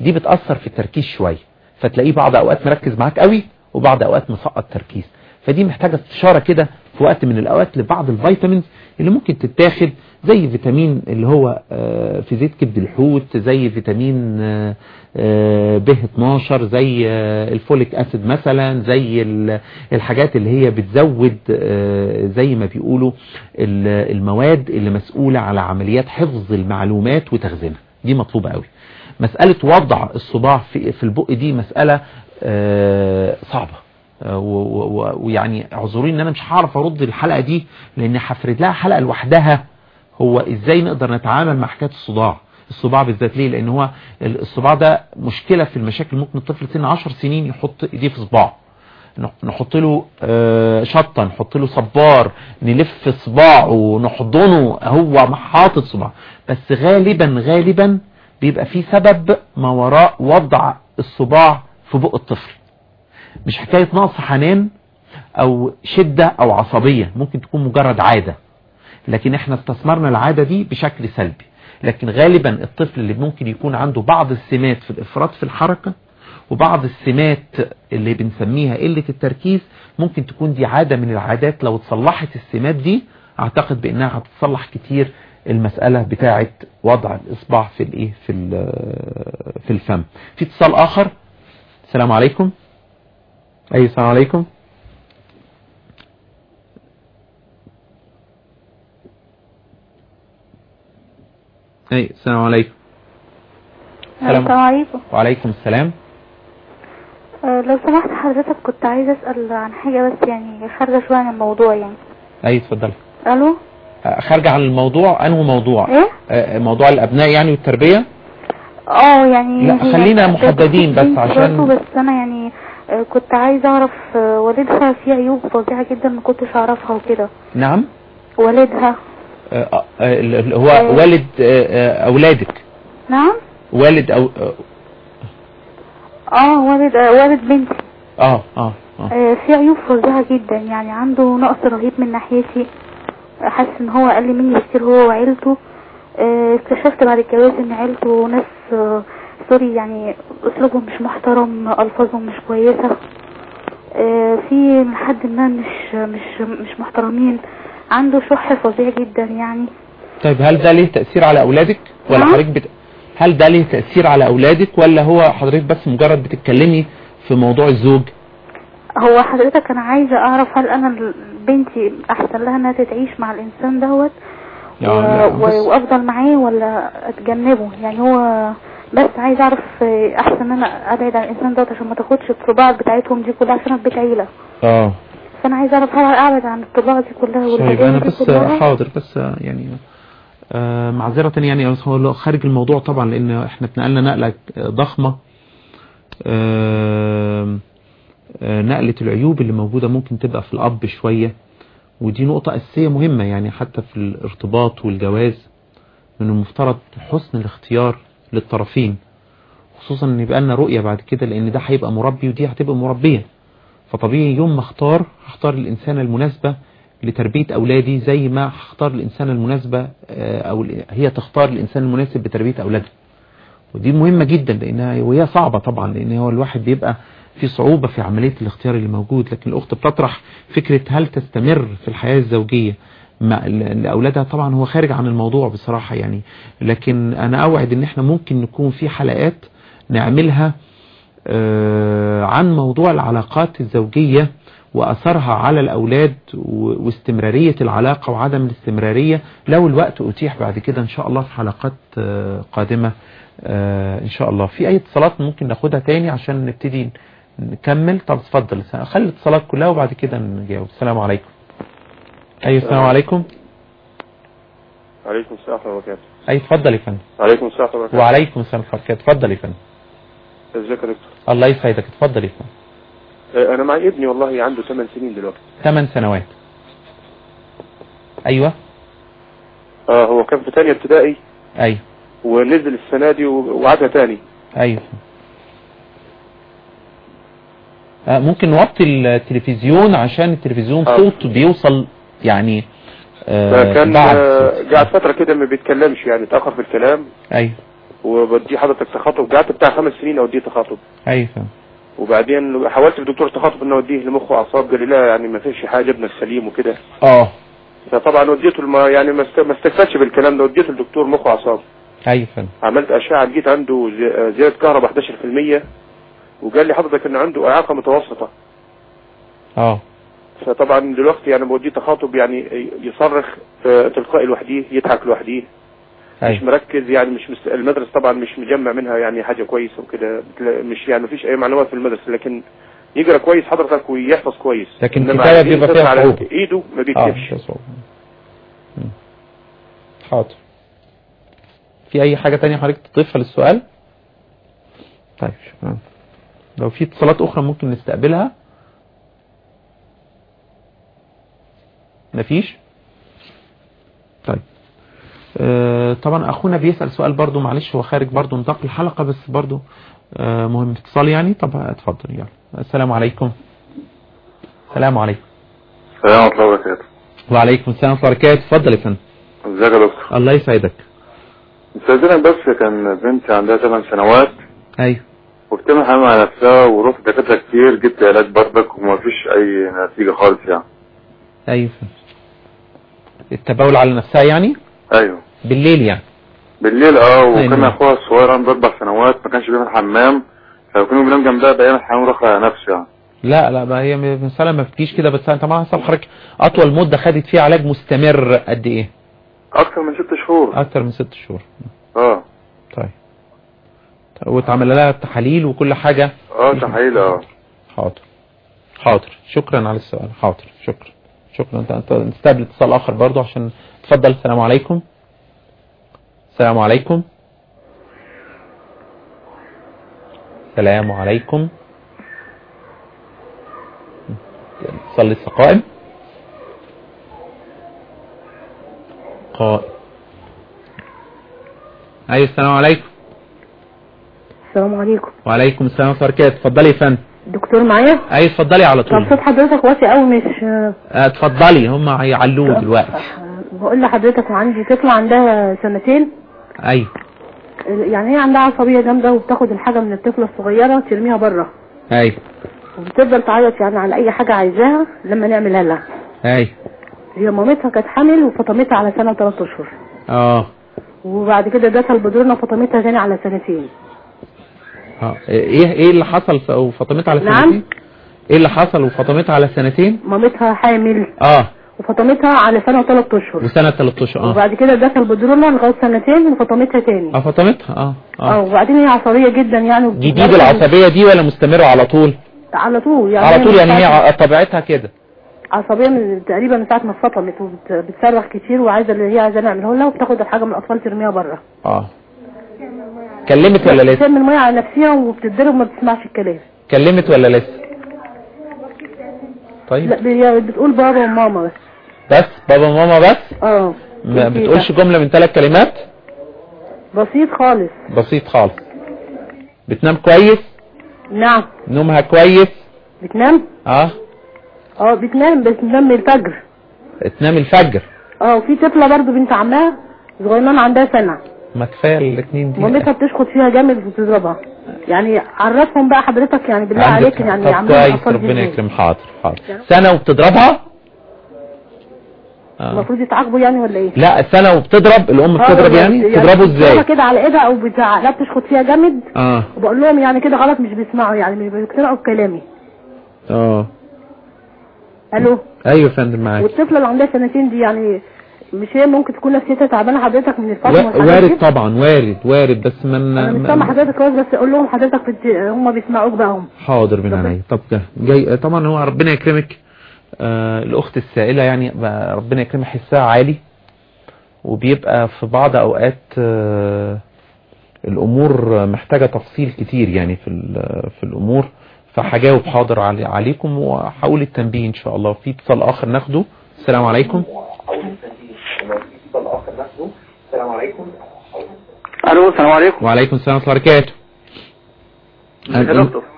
دي بتأثر في التركيز شوية. فتلاقيه بعض أوقات مركز معاك قوي وبعض أوقات مسقط تركيز. فدي محتاجة استشارة كده في وقت من الأوقات لبعض ال vitamins اللي ممكن تتاخد زي فيتامين اللي هو آه، في زيت كبد الحوت زي فيتامين آه، آه، ب 12 زي الفوليك أسيد مثلا زي ال- الحاجات اللي هي بتزود زي ما بيقولوا ال- المواد اللي مسؤولة على عمليات حفظ المعلومات وتخزينها. دي مطلوبة قوي. مسألة وضع الصباع في, البق دي مسألة صعبة. ويعني اعذروني إن أنا مش هعرف أرد الحلقة دي لأن هفرد لها حلقة لوحدها. هو إزاي نقدر نتعامل مع حكاية الصداع؟ الصباع بالذات ليه؟ لأن هو ال- الصباع ده مشكلة في المشاكل. ممكن الطفل سن 10 سنين يحط إيديه في صباعه نح- نحط له آه، شطة نحط له صبار نلف صباعه نحضنه. هو حاطط صباعه بس غالبا غالبا بيبقى في سبب ما وراء وضع الصباع في بق الطفل. مش حكاية نقص حنان أو شدة أو عصبية ممكن تكون مجرد عادة. لكن إحنا استثمرنا العادة دي بشكل سلبي. لكن غالبا الطفل اللي ممكن يكون عنده بعض السمات في الإفراط في الحركة وبعض السمات اللي بنسميها قلة التركيز ممكن تكون دي عادة من العادات. لو اتصلحت السمات دي أعتقد بإنها هتتصلح كتير المسألة بتاعة وضع الإصبع في الإيه؟ في في الفم. في اتصال آخر؟ السلام عليكم. أي السلام عليكم. أي السلام عليكم. السلام- عليكم. وعليكم السلام. أه، لو سمحت حضرتك كنت عايزة أسأل عن حاجة بس يعني خارجة شوية عن الموضوع يعني. أي اتفضل. ألو؟ خارجة عن الموضوع أنه موضوع. إيه؟ آه، موضوع الأبناء يعني والتربية؟ آه يعني لا، خلينا محددين بس عشان- بس أنا يعني أه، كنت عايزة أعرف أه، والدها فيه عيوب فظيعة جدا ما كنتش أعرفها وكده. نعم. والدها؟ آه، آه، اللي هو آه. والد آه، آه، أولادك. نعم. والد أو آه آه والد والد بنتي. آه آه, آه. آه، في عيوب فظيعة جدا يعني عنده نقص رهيب من ناحيتي. آه، حاسس إن هو أقل مني بكتير هو وعيلته. آه، اكتشفت بعد الجواز إن عيلته ناس آه، سوري يعني أسلوبهم مش محترم ألفاظهم مش كويسة. آه، في لحد ما مش مش مش محترمين. عنده شح فظيع جدا يعني. طيب هل ده ليه تأثير على أولادك؟ ولا نعم. حضرتك بت... هل ده ليه تأثير على أولادك؟ ولا هو حضرتك بس مجرد بتتكلمي في موضوع الزوج؟ هو حضرتك أنا عايزة أعرف هل أنا ال- بنتي أحسن لها إنها تعيش مع الإنسان دوت؟ يا و... و... وأفضل معاه ولا أتجنبه؟ يعني هو بس عايز أعرف آه، أحسن إن أنا أبعد عن الإنسان دوت عشان ما تاخدش الطباع بتاعتهم دي كلها عشان في بيت عيله آه. فأنا عايزه أعرف هل أبعد عن الطباعه دي كلها طيب والحاجات أنا بس حاضر بس يعني آه، معذرة يعني هو خارج الموضوع طبعا لأن إحنا اتنقلنا نقلة ضخمة آه، آه، نقلة العيوب اللي موجودة ممكن تبقى في الأب شوية. ودي نقطة أساسية مهمة يعني حتى في الارتباط والجواز من المفترض حسن الاختيار. للطرفين خصوصا إن يبقى لنا رؤية بعد كده لأن ده هيبقى مربي ودي هتبقى مربية. فطبيعي يوم ما أختار هختار الانسانة المناسبة لتربية أولادي زي ما هختار الإنسانة المناسبة آه، ال- هي تختار الإنسان المناسب بتربية أولادها ودي مهمة جدا لأنها وهي صعبة طبعا لأن هو الواحد بيبقى في صعوبة في عملية الاختيار اللي موجود لكن الأخت بتطرح فكرة هل تستمر في الحياة الزوجية؟ لأولادها طبعا هو خارج عن الموضوع بصراحة يعني. لكن أنا أوعد إن إحنا ممكن نكون في حلقات نعملها آه، عن موضوع العلاقات الزوجية وأثرها على الأولاد واستمرارية العلاقة وعدم الاستمرارية. لو الوقت أتيح بعد كده إن شاء الله في حلقات آه، قادمة آه، إن شاء الله. في أي اتصالات ممكن ناخدها تاني عشان نبتدي نكمل؟ طب اتفضل. خلي الاتصالات كلها وبعد كده نجاوب. السلام عليكم. أيوة السلام عليكم. عليكم السلام ورحمة الله وبركاته. أي اتفضل يا فندم. عليكم السلام ورحمة الله وبركاته. وعليكم السلام ورحمة الله وبركاته. اتفضل يا فندم. ازيك يا دكتور الله يسعدك. اتفضل يا فندم. آه، أنا معي ابني والله عنده 8 سنين دلوقتي. ثمان سنوات. أيوة. آه هو كان في تانية ابتدائي. أيوة ونزل السنة دي وعادها تاني. أيوه. آه، ممكن نوطي التلفزيون عشان التلفزيون آه. صوته بيوصل يعني آه، بعد. آه، قاعد فترة كده ما بيتكلمش يعني اتأخر في الكلام. أيوه وبدي حضرتك تخاطب. قعدت بتاع خمس سنين أوديه تخاطب. أيوه. وبعدين حاولت في دكتور تخاطب إنه أوديه لمخ واعصاب قال لي لا يعني ما فيش حاجة ابنك سليم وكده. آه. فطبعا وديته الم... يعني ما است- ما استكفتش بالكلام ده. وديته لدكتور مخ واعصاب أيوه. عملت أشعة لقيت عنده زي- زيادة كهرباء 11% وقال لي حضرتك ان عنده إعاقة متوسطة. آه. فطبعا دلوقتي يعني بوديه تخاطب يعني يصرخ آه، تلقائي لوحديه يضحك لوحديه. مش أيوه. مركز يعني مش مست... المدرسة طبعا مش مجمع منها يعني حاجة كويسة وكده. مش يعني مفيش أي معلومات في المدرسة لكن يقرأ كويس حضرتك ويحفظ كويس. لكن الكتابة عايزين بيبقى فيها على. إيده ما آه بيكتبش. مم. حاضر. في أي حاجة تانية حضرتك تضيفها للسؤال؟ طيب شكرا. لو في اتصالات أخرى ممكن نستقبلها. مفيش؟ طيب. آه طبعا أخونا بيسأل سؤال برضو معلش هو خارج برضو نطاق الحلقة بس برضو آه مهم اتصال يعني. طب اتفضل يلا. السلام عليكم. السلام عليكم. السلام ورحمة الله وبركاته. وعليكم السلام ورحمة الله وبركاته. اتفضل يا فندم. ازيك يا دكتور؟ الله يسعدك. مستاذنا بس كان بنتي عندها 8 سنوات. أيوه. وبتعمل حمام على نفسها ورحت دكاترة كتير جبت علاج برضك وما فيش أي نتيجة خالص يعني. أيوه. التبول على نفسها يعني؟ أيوه. بالليل يعني. بالليل آه وكان أيوة. أخوها الصغير عنده أربع سنوات ما كانش بيعمل حمام فكانوا بينام جنبها بيعمل حمام ورخ على نفسه يعني. لا لا بقى هي مسألة ما بتجيش كده بس أنت طبعا حسب حضرتك أطول مدة خدت فيها علاج مستمر قد إيه؟ أكتر من ست شهور. أكتر من ست شهور. آه. طيب. طيب واتعمل لها تحاليل وكل حاجة؟ آه تحاليل آه. حاضر. حاضر. شكرا على السؤال. حاضر. شكرا. شكرا. نستقبل اتصال آخر برضو عشان تفضل. السلام عليكم. السلام عليكم. السلام عليكم. اتصال لسه قائم. قائم. أيوه السلام عليكم. السلام عليكم. وعليكم السلام ورحمة الله وبركاته. اتفضلي يا فندم. دكتور معايا؟ أيوه اتفضلي على طب طول صوت حضرتك واسع قوي مش آه، اتفضلي هم هيعلوه دلوقتي. بقول لحضرتك عندي طفلة عندها سنتين. أيوه يعني هي عندها عصبية جامدة وبتاخد الحاجة من الطفلة الصغيرة ترميها بره أيوه وبتفضل تعيط يعني على أي حاجة عايزاها لما نعملها لها. أيوه هي مامتها كانت حامل وفطمتها على سنة وثلاث أشهر. آه. وبعد كده دخل بدورنا فطمتها تاني على سنتين. آه إيه إيه اللي حصل وفاطمتها على نعم. سنتين؟ إيه اللي حصل وفاطمتها على سنتين؟ مامتها حامل. آه. وفطمتها على سنة وثلاث أشهر. وسنة 13 آه. وبعد كده دخل بدورنا لغاية سنتين وفطمتها تاني. آه فاطمتها آه آه. آه وبعدين هي عصبية جدا يعني. جديد العصبية دي ولا مستمرة على طول؟ على طول يعني على طول يعني هي طبيعتها كده. عصبية من تقريبا من ساعة ما اتفطمت وبتصرخ كتير وعايزة اللي هي عايزة نعمله لها وبتاخد الحاجة من الأطفال ترميها بره آه. كلمت ولا لسه؟ بتعمل الميه على نفسها وبتتضرب وما بتسمعش الكلام. كلمت ولا لسه؟ طيب. لا هي بتقول بابا وماما بس. بس؟ بابا وماما بس؟ آه. ما بتقولش جملة من ثلاث كلمات؟ بسيط خالص. بسيط خالص. بتنام كويس؟ نعم. نومها كويس؟ بتنام؟ آه. آه بتنام بس بتنام الفجر. تنام الفجر. آه وفي طفلة برضو بنت عمها صغيران عندها سنة. ما كفاية الاثنين دي. مامتها بتشخط فيها جامد وبتضربها. يعني عرفهم بقى حضرتك يعني بالله عليك يعني طب كويس ربنا؟ يكرم حاضر حاضر. سنة وبتضربها؟ آه. المفروض يتعاقبوا يعني ولا إيه؟ لا سنة وبتضرب الأم آه، بتضرب يعني؟ تضربه بتضربها إزاي؟ كده على إيدها أو بتزعق لا بتشخط فيها جامد. آه. وبقول لهم يعني كده غلط مش بيسمعوا يعني مش بيقتنعوا بكلامي. آه. ألو؟ أيوه يا فندم معاك. والطفلة اللي عندها سنتين دي يعني مش هي ممكن تكون نفسيتها تعبانة حضرتك من والحاجات وارد؟ طبعا وارد وارد بس من أنا مش سامع حضرتك كويس بس أقول لهم حضرتك. هم بيسمعوك بقى هم. حاضر من عينيا طب جاي طبعا هو ربنا يكرمك. آه الأخت السائلة يعني ربنا يكرمها حسها عالي وبيبقى في بعض أوقات آه الأمور محتاجة تفصيل كتير يعني في في الأمور. فهجاوب حاضر علي عليكم وهقول التنبيه إن شاء الله. في اتصال آخر ناخده. السلام عليكم. ألو السلام عليكم. وعليكم السلام ورحمة الله وبركاته.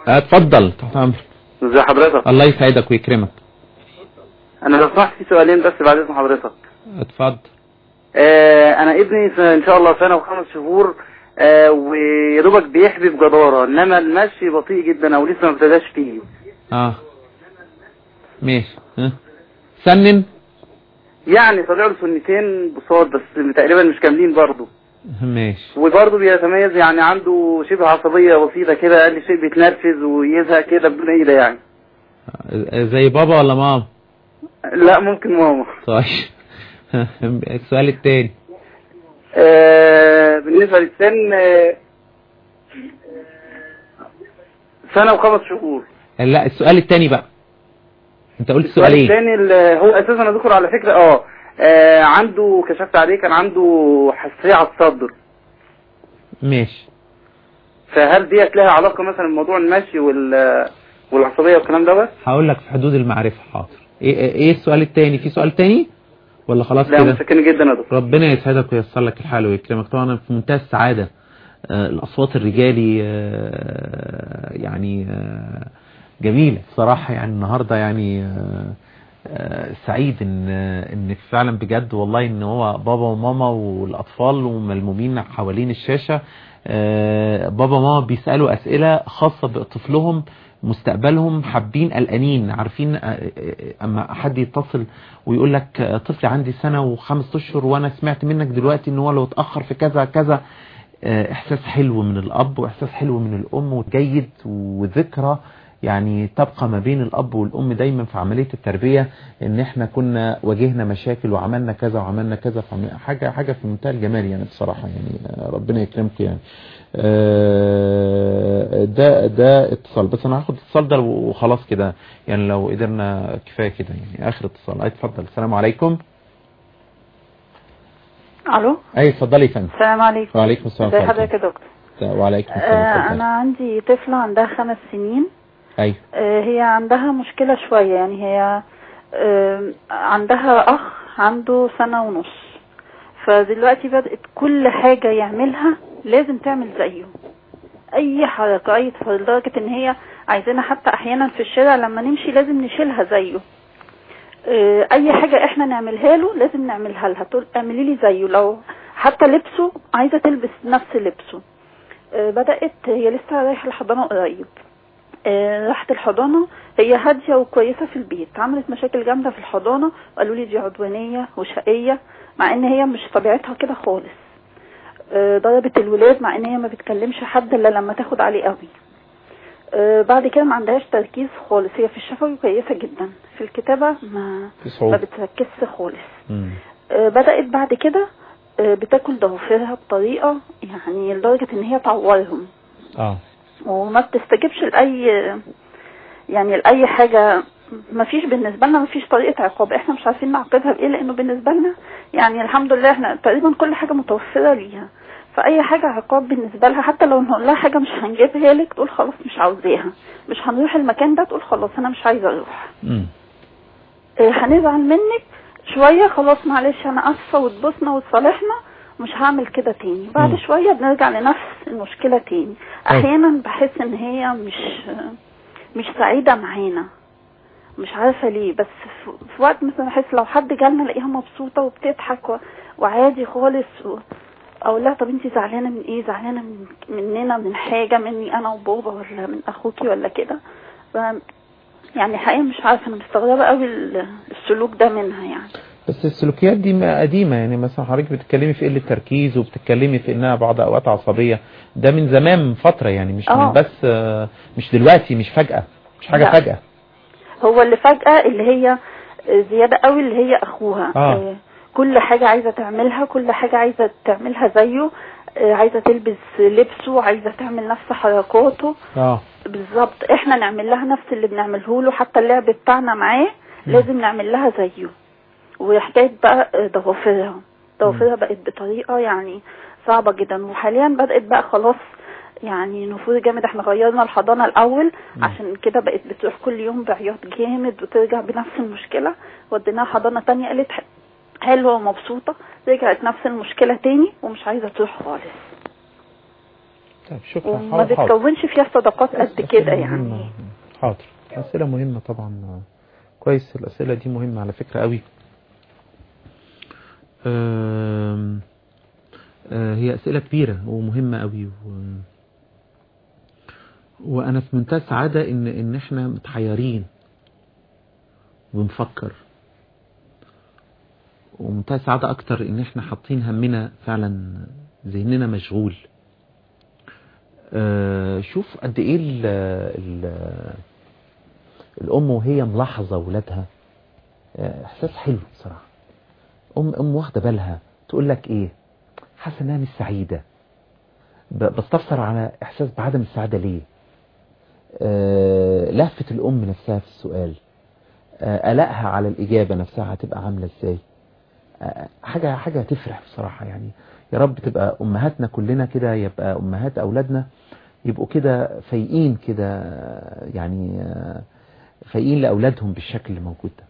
آه، اتفضل تحت أمرك. ازي حضرتك؟ الله يسعدك ويكرمك. أنا لو سمحت في سؤالين بس بعد إذن حضرتك. اتفضل. آه أنا ابني إن شاء الله سنة وخمس شهور آه ويا دوبك بيحبي بجدارة إنما المشي بطيء جدا أو لسه ما ابتداش فيه. آه. ماشي. ها؟ سنن؟ يعني طلع له سنتين بصوت بس تقريبا مش كاملين برضه. ماشي. وبرضه بيتميز يعني عنده شبه عصبية بسيطة كده قال لي شيء بيتنرفز ويزهق كده بدون إيه ده يعني زي بابا ولا ماما؟ لا ممكن ماما. طيب. [LAUGHS] السؤال التاني. آه بالنسبة للسن آه سنة وخمس شهور. لا السؤال التاني بقى. أنت قلت السؤال سؤالين. الثاني ال- هو أساسا اذكر على فكرة آه آه، عنده كشفت عليه كان عنده حساسية على الصدر. ماشي. فهل ديت لها علاقة مثلا بموضوع المشي وال والعصبية والكلام دوت؟ هقول لك في حدود المعرفة. حاضر. إيه إيه السؤال التاني؟ في سؤال تاني؟ ولا خلاص لا كده؟ متشكرين جدا يا دكتور. ربنا يسعدك وييسر لك الحال ويكرمك. طبعا في منتهى السعادة آه، الأصوات الرجالي آه، يعني آه، جميلة بصراحة. يعني النهاردة يعني آه، سعيد إن إن فعلا بجد والله إن هو بابا وماما والأطفال وملمومين حوالين الشاشة. آه، بابا وماما بيسألوا أسئلة خاصة بطفلهم مستقبلهم حابين قلقانين عارفين آه، آه، أما حد يتصل ويقول لك آه، طفلي عندي سنة وخمس أشهر وأنا سمعت منك دلوقتي إن هو لو اتأخر في كذا كذا. آه، إحساس حلو من الأب وإحساس حلو من الأم وجيد وذكرى. يعني تبقى ما بين الأب والأم دايما في عملية التربية إن إحنا كنا واجهنا مشاكل وعملنا كذا وعملنا كذا حاجة حاجة في منتهى الجمال يعني بصراحة يعني آه، ربنا يكرمكم يعني. آه، ده ده اتصال. بس أنا هاخد اتصال ده وخلاص كده يعني لو قدرنا كفاية كده يعني. آخر اتصال. أي اتفضل. السلام عليكم. ألو؟ أي اتفضلي يا فندم. السلام عليكم. وعليكم السلام ازي حضرتك يا دكتور. وعليكم السلام. آه. أنا عندي طفلة عندها خمس سنين. آه هي عندها مشكلة شوية يعني هي آه عندها أخ عنده سنة ونص. فدلوقتي بدأت كل حاجة يعملها لازم تعمل زيه. أي حركة تفاصيل لدرجة إن هي عايزانا حتى أحيانا في الشارع لما نمشي لازم نشيلها زيه. آه، أي حاجة إحنا نعملها له لازم نعملها لها. تقول اعملي لي زيه. لو حتى لبسه عايزة تلبس نفس لبسه. بدأت هي لسه رايحة الحضانة قريب. آه، راحت الحضانة. هي هادية وكويسة في البيت. عملت مشاكل جامدة في الحضانة. وقالوا لي دي عدوانية وشقية مع إن هي مش طبيعتها كده خالص. آه، ضربت الولاد مع إن هي ما بتكلمش حد إلا لما تاخد عليه قوي. آه، بعد كده ما عندهاش تركيز خالص. هي في الشفوي كويسة جدا. في الكتابة ما في ما بتركزش خالص. مم. بدأت بعد كده بتاكل ضوافرها بطريقة يعني لدرجة إن هي تعورهم. آه. وما بتستجبش لأي يعني لأي حاجة ما فيش بالنسبة لنا ما فيش طريقة عقاب. إحنا مش عارفين نعاقبها بإيه لأنه بالنسبة لنا يعني الحمد لله إحنا تقريبا كل حاجة متوفرة ليها. فأي حاجة عقاب بالنسبة لها حتى لو نقول لها حاجة مش هنجيبها لك تقول خلاص مش عاوزاها. مش هنروح المكان ده تقول خلاص أنا مش عايزة أروح. إيه، هنزعل منك شوية خلاص معلش أنا اسفه وتبوسنا وتصالحنا مش هعمل كده تاني. بعد مم. شوية بنرجع لنفس المشكلة تاني. طيب. أحيانا بحس إن هي مش مش سعيدة معانا. مش عارفة ليه بس في وقت مثلا بحس لو حد جالنا الاقيها مبسوطة وبتضحك و... وعادي خالص و... أقول لها طب انت زعلانة من إيه؟ زعلانة من مننا من حاجة مني أنا وبابا ولا من أخوكي ولا كده؟ ف... يعني حقيقة مش عارفة أنا مستغربة قوي ال- السلوك ده منها يعني. بس السلوكيات دي قديمة يعني مثلا حضرتك بتتكلمي في قلة تركيز وبتتكلمي في إنها بعض أوقات عصبية. ده من زمان من فترة يعني مش آه. من بس آه، مش دلوقتي مش فجأة مش حاجة لا. فجأة. هو اللي فجأة اللي هي زيادة قوي اللي هي أخوها. آه. آه، كل حاجة عايزة تعملها كل حاجة عايزة تعملها زيه. آه، عايزة تلبس لبسه عايزة تعمل نفس حركاته. آه. بالظبط. إحنا نعمل لها نفس اللي بنعمله له حتى اللعب بتاعنا معاه لازم نعمل لها زيه. وحكاية بقى ضوافرها ضوافرها بقت بطريقة يعني صعبة جدا. وحاليا بدأت بقى خلاص يعني نفوذ جامد. إحنا غيرنا الحضانة الأول عشان كده بقت بتروح كل يوم بعياط جامد وترجع بنفس المشكلة. وديناها حضانة تانية قالت حلوة ومبسوطة رجعت نفس المشكلة تاني ومش عايزة تروح خالص. طيب شكرا. وما. بتكونش فيها صداقات قد كده. يعني. حاضر. أسئلة مهمة طبعا. كويس الأسئلة دي مهمة على فكرة قوي هي أسئلة كبيرة ومهمة قوي و... وأنا في منتهى السعادة إن إن إحنا متحيرين وبنفكر. ومنتهى السعادة أكتر إن إحنا حاطين همنا فعلا ذهننا مشغول. آه، شوف قد إيه ال ال الأم وهي ملاحظة ولادها. آه، إحساس حلو بصراحة. أم أم واخدة بالها. تقول لك إيه؟ حاسة إنها مش سعيدة. ب- بستفسر على إحساس بعدم السعادة ليه؟ لهفه الأم نفسها في السؤال. آه، قلقها على الإجابة نفسها هتبقى عاملة إزاي؟ آه، حاجة حاجة تفرح بصراحة يعني. يا رب تبقى أمهاتنا كلنا كده يبقى أمهات أولادنا يبقوا كده فايقين كده يعني آه، فايقين لأولادهم بالشكل اللي موجود ده.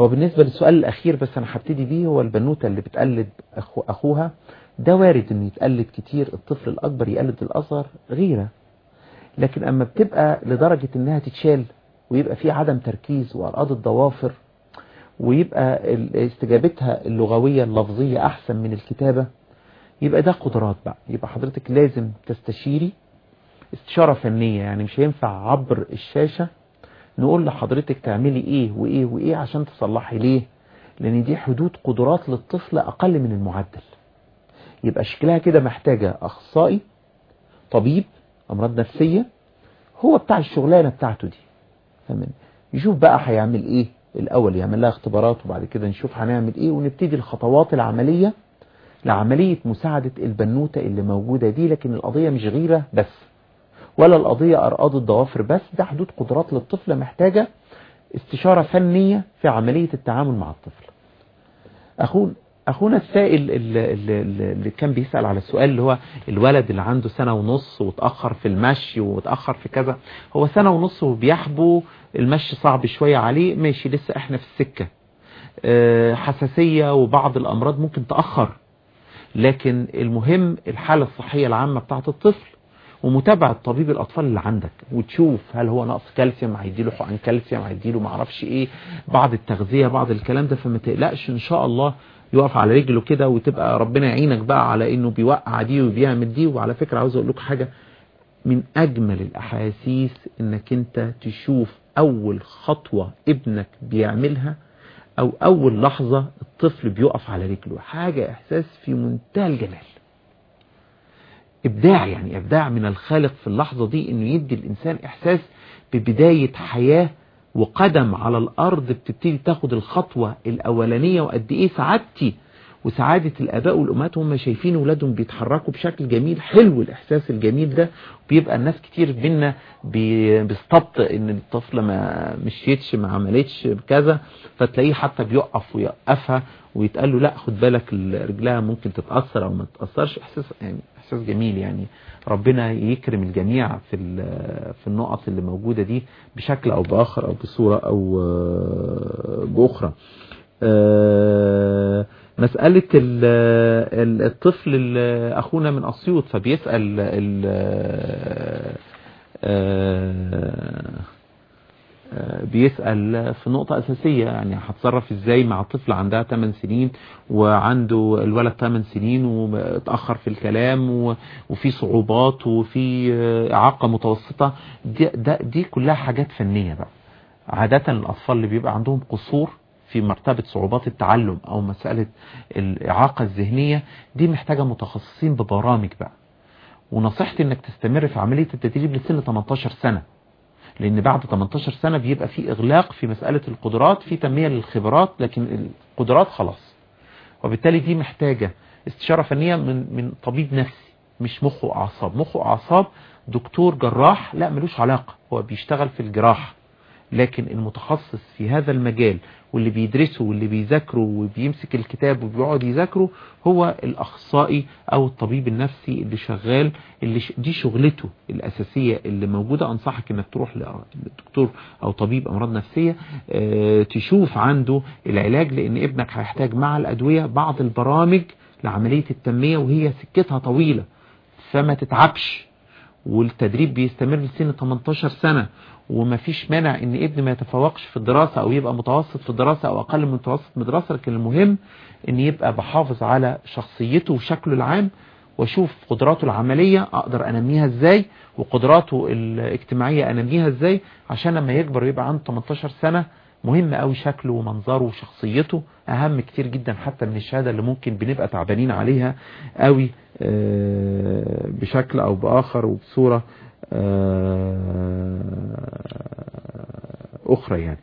هو بالنسبة للسؤال الأخير بس أنا هبتدي بيه هو البنوتة اللي بتقلد أخو أخوها. ده وارد انه يتقلد كتير الطفل الأكبر يقلد الأصغر غيرة. لكن أما بتبقى لدرجة إنها تتشال ويبقى في عدم تركيز وارقاد الضوافر ويبقى استجابتها اللغوية اللفظية أحسن من الكتابة يبقى ده قدرات بقى. يبقى حضرتك لازم تستشيري استشارة فنية يعني مش هينفع عبر الشاشة نقول لحضرتك تعملي إيه وإيه وإيه عشان تصلحي ليه؟ لأن دي حدود قدرات للطفل أقل من المعدل. يبقى شكلها كده محتاجة أخصائي طبيب أمراض نفسية هو بتاع الشغلانة بتاعته دي. فاهمني يشوف بقى هيعمل إيه الأول يعمل لها اختبارات وبعد كده نشوف هنعمل إيه ونبتدي الخطوات العملية لعملية مساعدة البنوتة اللي موجودة دي لكن القضية مش غيرة بس. ولا القضية أرقاد الضوافر بس ده حدود قدرات للطفل محتاجة استشارة فنية في عملية التعامل مع الطفل. أخونا أخونا السائل اللي, اللي, اللي كان بيسأل على السؤال اللي هو الولد اللي عنده سنة ونص وتأخر في المشي وتأخر في كذا هو سنة ونص وبيحبو المشي صعب شوية عليه ماشي لسه إحنا في السكة. آه، حساسية وبعض الأمراض ممكن تأخر لكن المهم الحالة الصحية العامة بتاعت الطفل ومتابعة طبيب الأطفال اللي عندك وتشوف هل هو نقص كالسيوم هيديله حقن كالسيوم هيديله معرفش إيه بعض التغذية بعض الكلام ده فما تقلقش إن شاء الله يقف على رجله كده وتبقى ربنا يعينك بقى على إنه بيوقع دي وبيعمل دي. وعلى فكرة عاوز أقول لكم حاجة من أجمل الأحاسيس إنك أنت تشوف أول خطوة ابنك بيعملها أو أول لحظة الطفل بيقف على رجله. حاجة إحساس في منتهى الجمال. إبداع يعني إبداع من الخالق في اللحظة دي إنه يدي الإنسان إحساس ببداية حياة وقدم على الأرض بتبتدي تاخد الخطوة الأولانية وقد إيه سعادتي وسعادة الآباء والأمهات هم شايفين أولادهم بيتحركوا بشكل جميل حلو الإحساس الجميل ده. بيبقى الناس كتير منا بي- بيستبطئ إن الطفل ما مشيتش ما عملتش كذا فتلاقيه حتى بيقف ويوقفها ويتقال له لا خد بالك ال- رجلها ممكن تتأثر أو ما تتأثرش. إحساس يعني إحساس جميل يعني. ربنا يكرم الجميع في في النقط اللي موجودة دي بشكل أو بآخر أو بصورة أو آه، بأخرى. آه، مسألة ال- ال- الطفل ال- أخونا من أسيوط فبيسأل آه، آه، بيسأل في نقطة أساسية يعني هتصرف إزاي مع طفل عندها 8 سنين وعنده الولد 8 سنين واتأخر في الكلام وفي صعوبات وفي إعاقة متوسطة. دي, دي كلها حاجات فنية بقى. عادة الأطفال اللي بيبقى عندهم قصور في مرتبة صعوبات التعلم أو مسألة الإعاقة الذهنية دي محتاجة متخصصين ببرامج بقى. ونصيحتي إنك تستمر في عملية التدريب لسن 18 سنة لأن بعد 18 سنة بيبقى في إغلاق في مسألة القدرات في تنمية للخبرات لكن القدرات خلاص. وبالتالي دي محتاجة استشارة فنية من من طبيب نفسي مش مخ وأعصاب. مخ وأعصاب دكتور جراح لا ملوش علاقة هو بيشتغل في الجراحة. لكن المتخصص في هذا المجال واللي بيدرسه واللي بيذاكره وبيمسك الكتاب وبيقعد يذاكره هو الأخصائي أو الطبيب النفسي اللي شغال اللي. دي شغلته الأساسية اللي موجودة أنصحك إنك تروح لدكتور أو طبيب أمراض نفسية آه تشوف عنده العلاج لأن ابنك هيحتاج مع الأدوية بعض البرامج لعملية التنمية وهي سكتها طويلة فما تتعبش والتدريب بيستمر لسن 18 سنة ومفيش مانع إن ابني ما يتفوقش في الدراسة أو يبقى متوسط في الدراسة أو أقل من متوسط في الدراسة لكن المهم إن يبقى بحافظ على شخصيته وشكله العام وأشوف قدراته العملية أقدر أنميها إزاي وقدراته الاجتماعية أنميها إزاي عشان لما يكبر ويبقى عنده 18 سنة مهم قوي شكله ومنظره وشخصيته أهم كتير جدا حتى من الشهادة اللي ممكن بنبقى تعبانين عليها قوي بشكل أو بآخر وبصورة أخرى يعني.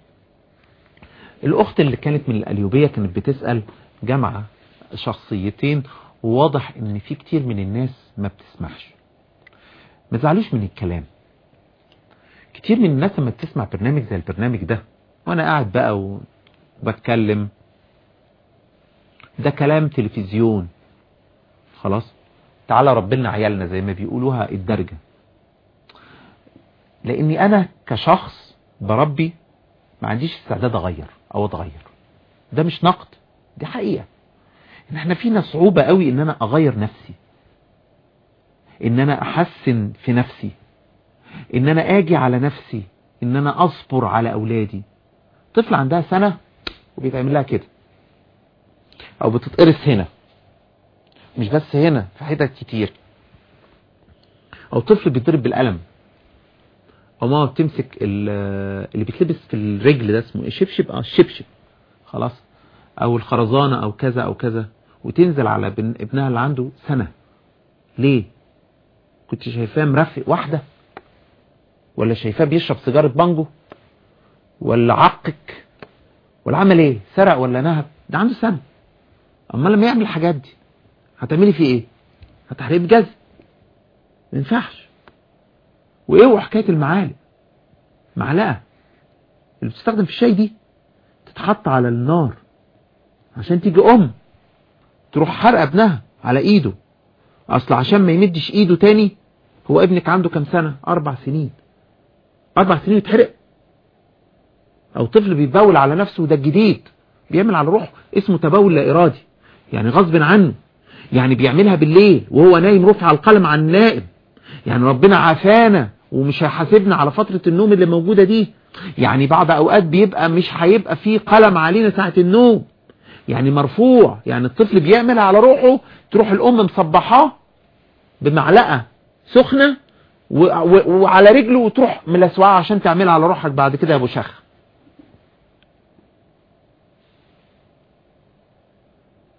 الأخت اللي كانت من القليوبية كانت بتسأل جامعة شخصيتين وواضح إن في كتير من الناس ما بتسمعش ما تزعلوش من الكلام. كتير من الناس لما بتسمع برنامج زي البرنامج ده وأنا قاعد بقى وبتكلم ده كلام تلفزيون. خلاص؟ تعالى ربنا عيالنا زي ما بيقولوها الدرجة. لأني أنا كشخص بربي ما عنديش استعداد أغير أو أتغير. ده مش نقد دي حقيقة. إن إحنا فينا صعوبة قوي إن أنا أغير نفسي. إن أنا أحسن في نفسي. إن أنا آجي على نفسي. إن أنا أصبر على أولادي. طفل عندها سنة وبيتعمل لها كده. أو بتتقرص هنا. مش بس هنا في حتت كتير. أو طفل بيضرب بالقلم. أو ماما بتمسك اللي بيتلبس في الرجل ده اسمه إيه؟ شبشب؟ آه الشبشب خلاص. أو الخرزانة أو كذا أو كذا. وتنزل على ابن ابنها اللي عنده سنة. ليه؟ كنت شايفاه مرفق واحدة؟ ولا شايفاه بيشرب سيجارة بانجو؟ ولا عقك؟ ولا عمل إيه؟ سرق ولا نهب؟ ده عنده سنة. اما لما يعمل الحاجات دي. هتعملي فيه إيه؟ هتحريق جز ما ينفعش. وايه حكاية المعالق معلقة. اللي بتستخدم في الشاي دي تتحط على النار عشان تيجي أم تروح حرق ابنها على إيده. أصل عشان ما يمدش إيده تاني هو ابنك عنده كام سنة؟ أربع سنين. أربع سنين يتحرق. أو طفل بيتبول على نفسه وده الجديد بيعمل على روحه اسمه تبول لا إرادي. يعني غصب عنه. يعني بيعملها بالليل وهو نايم رفع القلم عن النائم يعني ربنا عافانا ومش هيحاسبنا على فترة النوم اللي موجودة دي. يعني بعض أوقات بيبقى مش هيبقى فيه قلم علينا ساعة النوم. يعني مرفوع يعني الطفل بيعمل على روحه تروح الأم مصبحاه بمعلقة سخنة وعلى رجله وتروح ملسوعة عشان تعملها على روحك بعد كده يا أبو شخ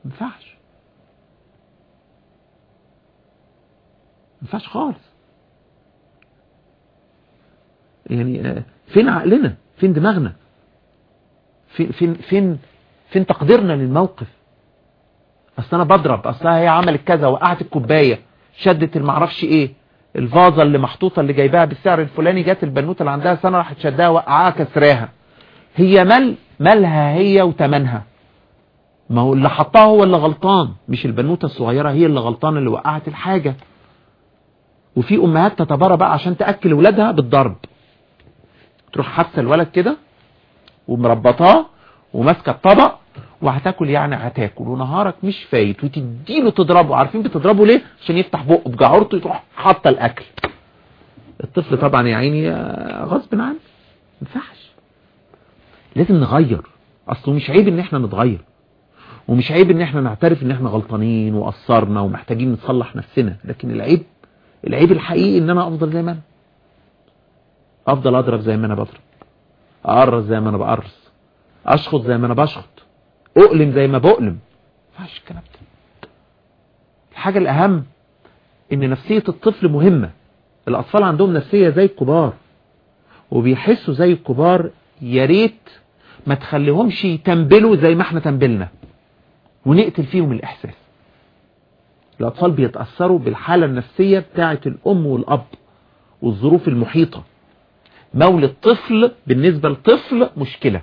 ينفعش. ينفعش خالص. يعني فين عقلنا؟ فين دماغنا؟ فين فين فين, فين تقديرنا للموقف؟ أصل أنا بضرب اصلها هي عملت كذا وقعت الكوباية شدت المعرفش إيه الفازة اللي محطوطة اللي جايباها بالسعر الفلاني جت البنوتة اللي عندها سنة راحت شدها وقعها كسراها. هي مال مالها هي وتمنها. ما هو اللي حطها هو اللي غلطان مش البنوتة الصغيرة هي اللي غلطانه اللي وقعت الحاجة. وفي أمهات تتبارى بقى عشان تأكل ولادها بالضرب. تروح حاسة الولد كده ومربطاه وماسكة الطبق وهتاكل يعني هتاكل ونهارك مش فايت وتديله تضربه. عارفين بتضربه ليه؟ عشان يفتح بقه بجعورته تروح حاطة الأكل. الطفل طبعا يا عيني غصب عنه ما ينفعش. لازم نغير. اصله مش عيب إن إحنا نتغير. ومش عيب إن إحنا نعترف إن إحنا غلطانين وقصرنا ومحتاجين نصلح نفسنا. لكن العيب العيب الحقيقي إن أنا أفضل زي ما أنا. أفضل اضرب زي ما أنا بضرب. اقرص زي ما أنا بقرص اشخط زي ما أنا بشخط أؤلم زي ما بؤلم. ينفعش الكلام ده. الحاجة الأهم إن نفسية الطفل مهمة. الأطفال عندهم نفسية زي الكبار. وبيحسوا زي الكبار يا ريت ما تخليهمش يتنبلوا زي ما إحنا تنبلنا. ونقتل فيهم الإحساس. الأطفال بيتأثروا بالحالة النفسية بتاعة الأم والأب والظروف المحيطة. مولد طفل بالنسبة لطفل مشكلة.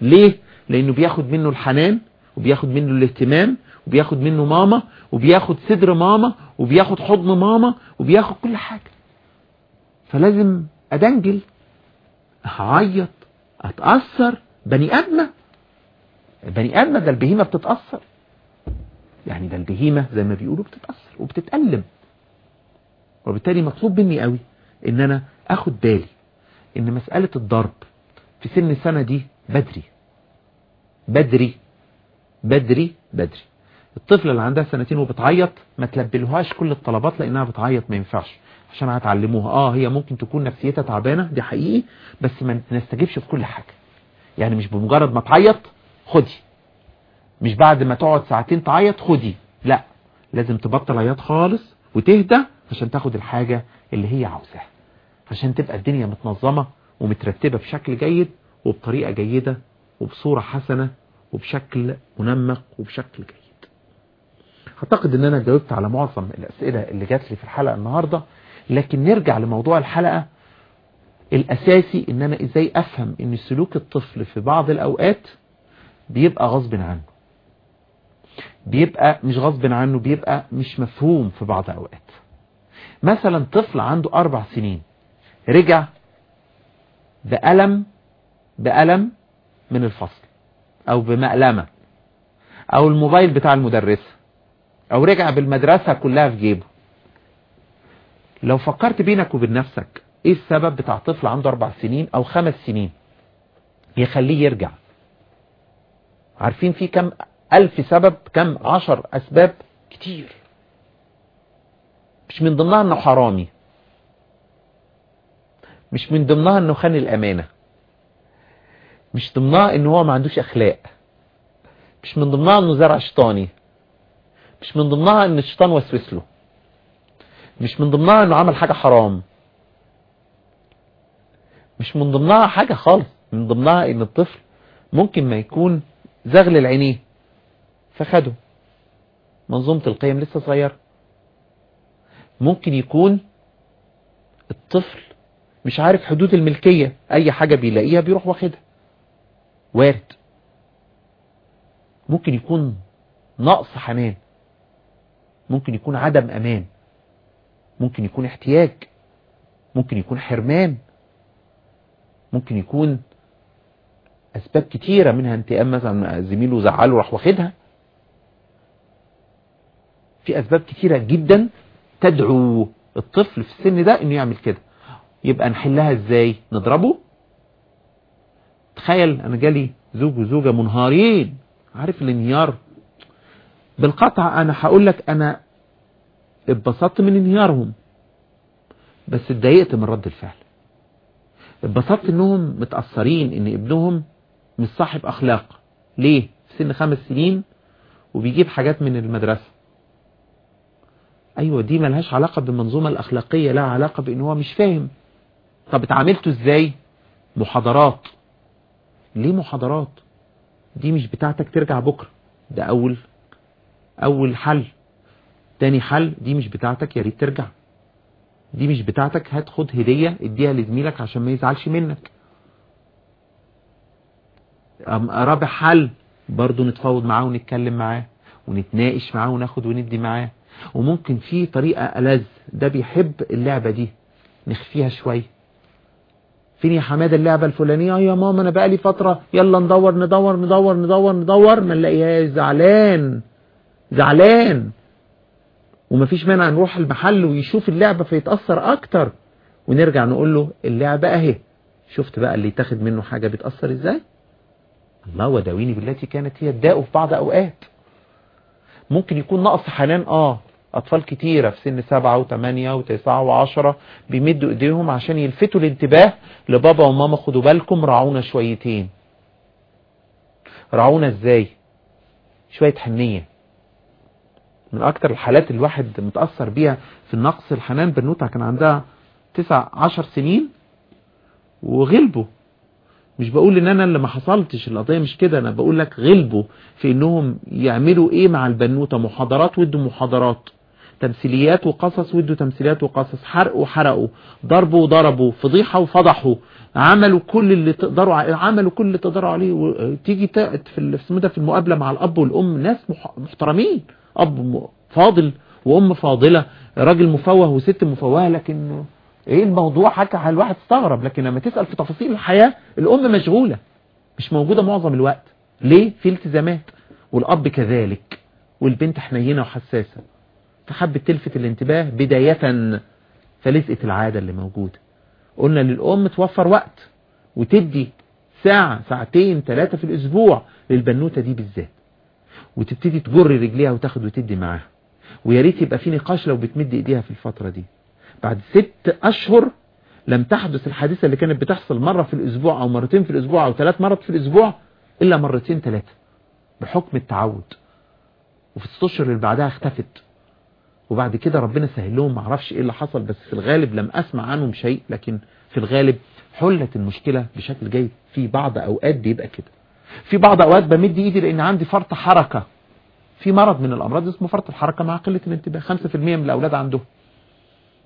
ليه؟ لأنه بياخد منه الحنان وبياخد منه الاهتمام وبياخد منه ماما وبياخد صدر ماما وبياخد حضن ماما وبياخد كل حاجة. فلازم أدنجل هعيط أتأثر. بني آدمة. بني آدمة ده البهيمة بتتأثر. يعني ده البهيمة زي ما بيقولوا بتتأثر وبتتألم. وبالتالي مطلوب مني قوي إن أنا آخد بالي إن مسألة الضرب في سن السنة دي بدري. بدري. بدري. بدري. الطفل اللي عندها سنتين وبتعيط ما تلبلهاش كل الطلبات لأنها بتعيط ما ينفعش. عشان هتعلموها. آه هي ممكن تكون نفسيتها تعبانة دي حقيقي بس ما نستجيبش في كل حاجة. يعني مش بمجرد ما تعيط خدي. مش بعد ما تقعد ساعتين تعيط خدي. لا لازم تبطل عياط خالص وتهدى عشان تاخد الحاجة اللي هي عاوزاها. عشان تبقى الدنيا متنظمة ومترتبة بشكل جيد وبطريقة جيدة وبصورة حسنة وبشكل منمق وبشكل جيد. أعتقد ان أنا جاوبت على معظم الأسئلة اللي جات لي في الحلقة النهارده لكن نرجع لموضوع الحلقة. الأساسي ان أنا إزاي أفهم إن سلوك الطفل في بعض الأوقات بيبقى غصب عنه. بيبقى مش غصب عنه بيبقى مش مفهوم في بعض الاوقات مثلا طفل عنده أربع سنين رجع بألم بألم من الفصل أو بمقلمة أو الموبايل بتاع المدرسة أو رجع بالمدرسة كلها في جيبه. لو فكرت بينك وبين نفسك إيه السبب بتاع طفل عنده أربع سنين أو خمس سنين يخليه يرجع؟ عارفين في كم ألف سبب كم؟ عشر أسباب كتير. مش من ضمنها إنه حرامي. مش من ضمنها إنه خان الأمانة. مش ضمنها ان هو ما عندوش أخلاق. مش من ضمنها إنه زرع شيطاني. مش من ضمنها إن الشيطان وسوس له. مش من ضمنها إنه عمل حاجة حرام. مش من ضمنها حاجة خالص. من ضمنها إن الطفل ممكن ما يكون زغل العينيه. فخده منظومة القيم لسه صغيرة. ممكن يكون الطفل مش عارف حدود الملكية أي حاجة بيلاقيها بيروح واخدها. وارد. ممكن يكون نقص حنان ممكن يكون عدم أمان. ممكن يكون احتياج. ممكن يكون حرمان. ممكن يكون أسباب كتيرة منها انتقام مثلا زميله زعله راح واخدها. في أسباب كتيرة جدا تدعو الطفل في السن ده إنه يعمل كده. يبقى نحلها إزاي؟ نضربه؟ تخيل أنا جالي زوج وزوجة منهارين. عارف الانهيار؟ بالقطع أنا هقول لك أنا اتبسطت من انهيارهم بس اتضايقت من رد الفعل. اتبسطت إنهم متأثرين إن ابنهم مش صاحب أخلاق. ليه؟ في سن خمس سنين وبيجيب حاجات من المدرسة. أيوه دي ملهاش علاقة بالمنظومة الأخلاقية لا علاقة بإن هو مش فاهم. طب اتعاملته إزاي؟ محاضرات. ليه محاضرات؟ دي مش بتاعتك ترجع بكرة. ده أول أول حل. تاني حل دي مش بتاعتك يا ريت ترجع. دي مش بتاعتك هات خد هدية اديها لزميلك عشان ما يزعلش منك. رابع حل برضو نتفاوض معاه ونتكلم معاه ونتناقش معاه وناخد وندي معاه. وممكن في طريقة ألذ. ده بيحب اللعبة دي. نخفيها شوية فين يا حمادة اللعبة الفلانية؟ آه يا ماما أنا بقالي فترة. يلا ندور ندور ندور ندور ندور. ما نلاقيهاش. زعلان. زعلان. ومفيش مانع نروح المحل ويشوف اللعبة فيتأثر أكتر. ونرجع نقول له اللعبة أهي. شفت بقى اللي يتاخد منه حاجة بتأثر إزاي؟ الله وداويني بالتي كانت هي الداء في بعض أوقات. ممكن يكون نقص حنان. آه. أطفال كتيرة في سن سبعة وثمانية وتسعة وعشرة بيمدوا إيديهم عشان يلفتوا الانتباه لبابا وماما خدوا بالكم راعونا شويتين. راعونا إزاي؟ شوية حنية. من أكتر الحالات الواحد متأثر بيها في النقص الحنان بنوتة كان عندها تسع عشر سنين وغلبوا. مش بقول إن أنا اللي ما حصلتش القضية مش كده أنا بقول لك غلبوا في إنهم يعملوا إيه مع البنوتة محاضرات ودوا محاضرات. تمثيليات وقصص ودوا تمثيليات وقصص حرق وحرقوا ضربوا وضربوا فضيحة وفضحوا عملوا كل اللي تقدروا عملوا كل اللي تقدروا عليه و- تيجي ت- في في المقابلة مع الأب والأم ناس مح- محترمين م- فاضل وأم فاضلة راجل مفوه وست مفوهة لكن إيه الموضوع؟ على الواحد استغرب لكن لما تسأل في تفاصيل الحياة الأم مشغولة مش موجودة معظم الوقت. ليه؟ في التزامات. والأب كذلك والبنت حنينة وحساسة. فحبت تلفت الانتباه بداية فلزقت العادة اللي موجودة. قلنا للأم توفر وقت وتدي ساعة ساعتين ثلاثة في الأسبوع للبنوتة دي بالذات. وتبتدي تجر رجليها وتاخد وتدي معاها. ويا ريت يبقى في نقاش لو بتمد إيديها في الفترة دي. بعد ست أشهر لم تحدث الحادثة اللي كانت بتحصل مرة في الأسبوع أو مرتين في الأسبوع أو ثلاث مرات في الأسبوع إلا مرتين ثلاثة بحكم التعود. وفي الست أشهر اللي بعدها اختفت. وبعد كده ربنا سهل لهم معرفش إيه اللي حصل بس في الغالب لم أسمع عنهم شيء لكن في الغالب حلت المشكلة بشكل جيد. في بعض أوقات بيبقى كده. في بعض أوقات بمد إيدي لأن عندي فرط حركة. في مرض من الأمراض اسمه فرط الحركة مع قلة الانتباه. 5% من الأولاد عندهم.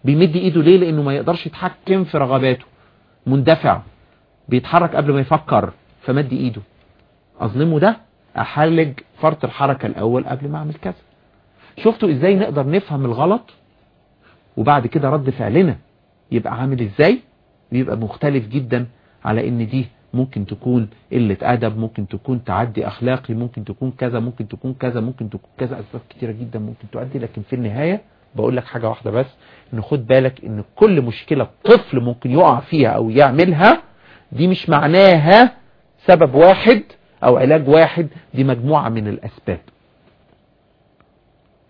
بيمد إيده ليه؟ لأنه ما يقدرش يتحكم في رغباته. مندفع. بيتحرك قبل ما يفكر. فمد إيده. أظلمه ده أحلج فرط الحركة الأول قبل ما أعمل كذا. شفتوا إزاي نقدر نفهم الغلط؟ وبعد كده رد فعلنا. يبقى عامل إزاي؟ بيبقى مختلف جدا على إن دي ممكن تكون قلة أدب ممكن تكون تعدي أخلاقي ممكن تكون كذا ممكن تكون كذا ممكن تكون كذا أسباب كتيرة جدا ممكن تؤدي. لكن في النهاية بقول لك حاجة واحدة بس إن خد بالك إن كل مشكلة طفل ممكن يقع فيها أو يعملها دي مش معناها سبب واحد أو علاج واحد دي مجموعة من الأسباب.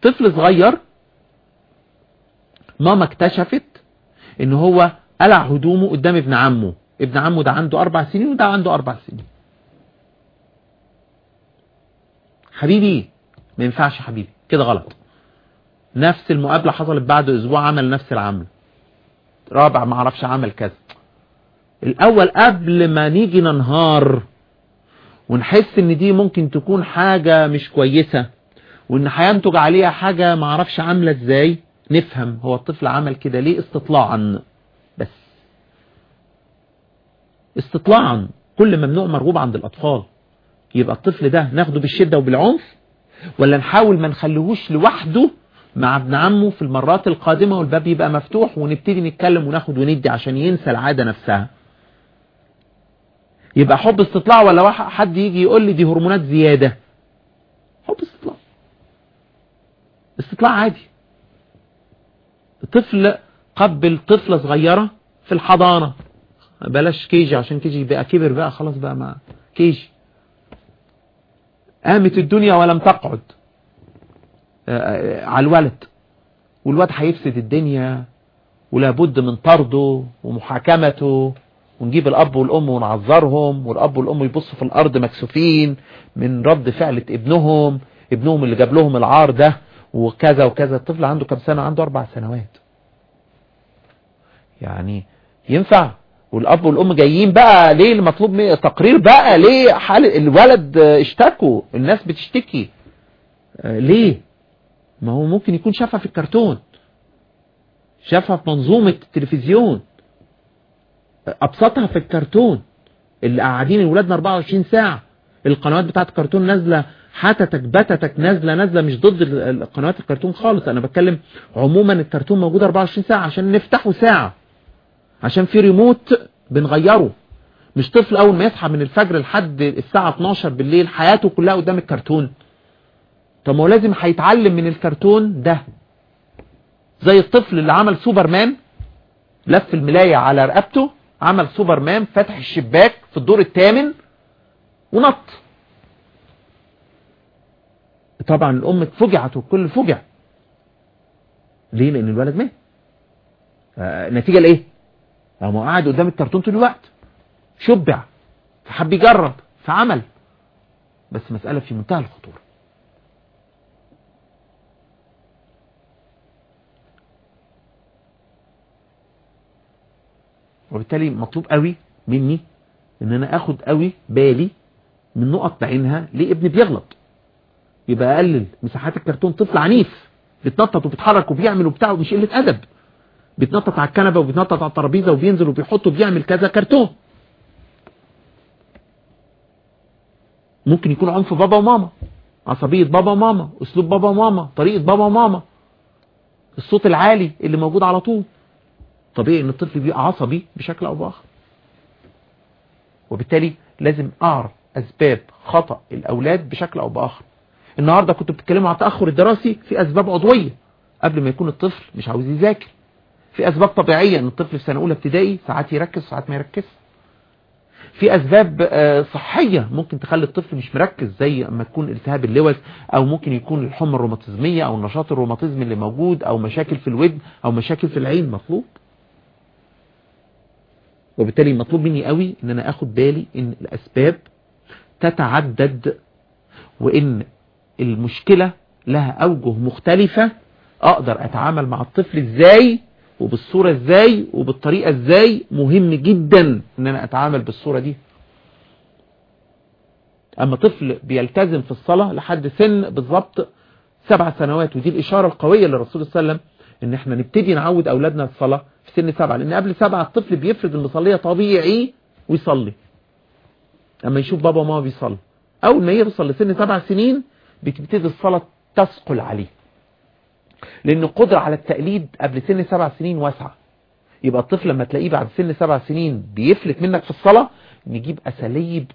طفل صغير ماما اكتشفت إن هو قلع هدومه قدام ابن عمه. ابن عمه ده عنده أربع سنين وده عنده أربع سنين. حبيبي ما ينفعش حبيبي. كده غلط. نفس المقابلة حصلت بعد أسبوع عمل نفس العمل. رابع ما عرفش عمل كذا. الأول قبل ما نيجي ننهار ونحس إن دي ممكن تكون حاجة مش كويسة وإن هينتج عليها حاجة ما عرفش عاملة إزاي نفهم. هو الطفل عمل كده ليه؟ استطلاعا. بس. استطلاعا. كل ممنوع مرغوب عند الأطفال. يبقى الطفل ده ناخده بالشدة وبالعنف ولا نحاول ما نخليهوش لوحده مع ابن عمه في المرات القادمة والباب يبقى مفتوح ونبتدي نتكلم وناخد وندي عشان ينسى العادة نفسها. يبقى حب استطلاع ولا حد يجي يقول لي دي هرمونات زيادة؟ حب استطلاع. استطلاع عادي. طفل قبل طفلة صغيرة في الحضانة. بلاش كيجي عشان كيجي بقى كبر بقى خلاص بقى مع كيجي. قامت الدنيا ولم تقعد. على الولد. والواد هيفسد الدنيا ولابد من طرده ومحاكمته ونجيب الأب والأم ونعذرهم والأب والأم يبصوا في الأرض مكسوفين من رد فعلة ابنهم ابنهم اللي جاب لهم العار ده. وكذا وكذا. الطفل عنده كم سنة؟ عنده أربع سنوات. يعني ينفع. والأب والأم جايين بقى ليه المطلوب تقرير بقى ليه حال الولد اشتكوا؟ الناس بتشتكي. آه ليه؟ ما هو ممكن يكون شافها في الكرتون. شافها في منظومة التلفزيون. أبسطها في الكرتون. اللي قاعدين ولادنا 24 ساعة. القنوات بتاعت الكرتون نازلة حتتك بتتك نازلة نازلة مش ضد القنوات الكرتون خالص. أنا بتكلم عموما الكرتون موجود 24 ساعة عشان نفتحه ساعة. عشان في ريموت بنغيره. مش طفل أول ما يصحى من الفجر لحد الساعة 12 بالليل حياته كلها قدام الكرتون. طب ما هو لازم هيتعلم من الكرتون ده. زي الطفل اللي عمل سوبرمان لف الملاية على رقبته عمل سوبرمان فتح الشباك في الدور الثامن ونط. طبعا الام فجعت والكل فجع. ليه؟ لأن الولد مات. آه نتيجة لإيه؟ هو قاعد قدام الكرتون طول الوقت. شبع. فحب يجرب. فعمل. بس مسألة في منتهى الخطورة. وبالتالي مطلوب قوي مني إن أنا آخد قوي بالي من نقط بعينها ليه ابني بيغلط. يبقى اقلل مساحات الكرتون طفل عنيف بيتنطط وبيتحرك وبيعمل وبتاع مش قلة أدب. بيتنطط على الكنبة وبيتنطط على الترابيزة وبينزل وبيحط وبيعمل كذا كرتون. ممكن يكون عنف بابا وماما عصبية بابا وماما أسلوب بابا وماما طريقة بابا وماما. الصوت العالي اللي موجود على طول. طبيعي إن الطفل بيبقى عصبي بشكل أو بآخر. وبالتالي لازم أعرف أسباب خطأ الأولاد بشكل أو بآخر. النهاردة كنت بتتكلموا عن التأخر الدراسي في أسباب عضوية قبل ما يكون الطفل مش عاوز يذاكر. في أسباب طبيعية إن الطفل في سنة أولى ابتدائي ساعات يركز ساعات ما يركز في أسباب صحية ممكن تخلي الطفل مش مركز زي أما تكون التهاب اللوز أو ممكن يكون الحمى الروماتيزمية أو النشاط الروماتيزمي اللي موجود أو مشاكل في الودن أو مشاكل في العين مطلوب. وبالتالي مطلوب مني قوي إن أنا آخد بالي إن الأسباب تتعدد وإن المشكلة لها أوجه مختلفة أقدر أتعامل مع الطفل إزاي وبالصورة إزاي وبالطريقة إزاي؟ مهم جدا إن أنا أتعامل بالصورة دي. أما طفل بيلتزم في الصلاة لحد سن بالظبط سبع سنوات ودي الإشارة القوية للرسول صلى الله عليه وسلم إن إحنا نبتدي نعود أولادنا الصلاة في سن سبعة لأن قبل سبعة الطفل بيفرض المصلية طبيعي ويصلي. أما يشوف بابا وماما بيصلي أول ما يوصل لسن سبع سنين بتبتدي الصلاة تثقل عليه. لأن القدرة على التقليد قبل سن سبع سنين واسعة. يبقى الطفل لما تلاقيه بعد سن سبع سنين بيفلت منك في الصلاة نجيب أساليب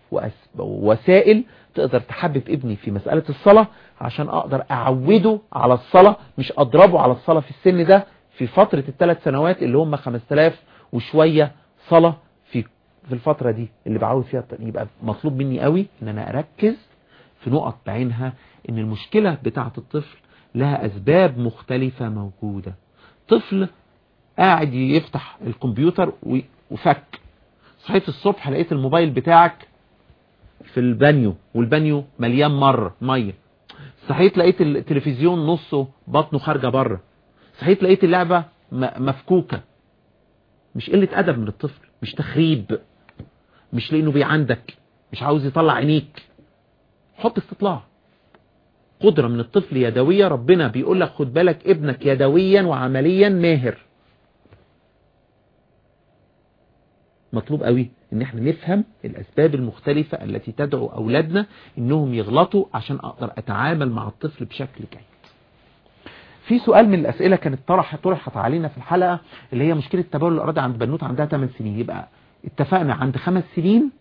ووسائل تقدر تحبب ابني في مسألة الصلاة عشان أقدر أعوده على الصلاة مش أضربه على الصلاة في السن ده في فترة الثلاث سنوات اللي هم 5000 وشوية صلاة في في الفترة دي اللي بعود فيها يبقى مطلوب مني قوي إن أنا أركز في نقط بعينها إن المشكلة بتاعة الطفل لها أسباب مختلفة موجودة. طفل قاعد يفتح الكمبيوتر وفك. صحيت الصبح لقيت الموبايل بتاعك في البانيو والبانيو مليان مر مية. صحيت لقيت التلفزيون نصه بطنه خارجة بره صحيت لقيت اللعبة مفكوكة. مش قلة أدب من الطفل مش تخريب مش لأنه بيعندك مش عاوز يطلع عينيك. حط استطلاع. قدرة من الطفل يدوية ربنا بيقول لك خد بالك ابنك يدويا وعمليا ماهر. مطلوب قوي إن إحنا نفهم الأسباب المختلفة التي تدعو أولادنا إنهم يغلطوا عشان أقدر أتعامل مع الطفل بشكل جيد. في سؤال من الأسئلة كانت طرح طرحت علينا في الحلقة اللي هي مشكلة تبول الأراضي عند بنوت عندها 8 سنين. يبقى اتفقنا عند خمس سنين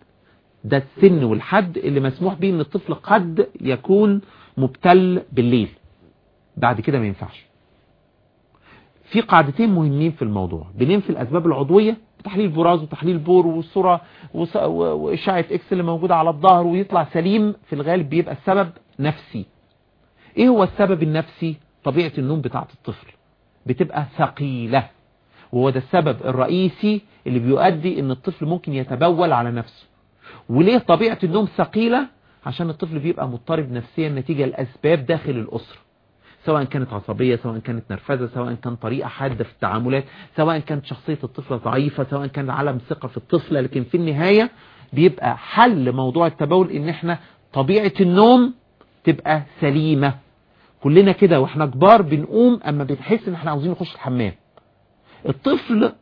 ده السن والحد اللي مسموح به إن الطفل قد يكون مبتل بالليل. بعد كده ما ينفعش. في قاعدتين مهمين في الموضوع. بننفي الأسباب العضوية تحليل براز وتحليل بول والصورة وإشاعة إكس اللي موجودة على الظهر ويطلع سليم. في الغالب بيبقى السبب نفسي. إيه هو السبب النفسي؟ طبيعة النوم بتاعة الطفل. بتبقى ثقيلة. وهو ده السبب الرئيسي اللي بيؤدي إن الطفل ممكن يتبول على نفسه. وليه طبيعة النوم ثقيلة؟ عشان الطفل بيبقى مضطرب نفسيا نتيجة الأسباب داخل الأسرة. سواء كانت عصبية سواء كانت نرفزة سواء كان طريقة حادة في التعاملات سواء كانت شخصية الطفل ضعيفة سواء كان عدم ثقة في الطفل لكن في النهاية بيبقى حل موضوع التبول إن إحنا طبيعة النوم تبقى سليمة. كلنا كده وإحنا كبار بنقوم أما بنحس إن إحنا عاوزين نخش الحمام. الطفل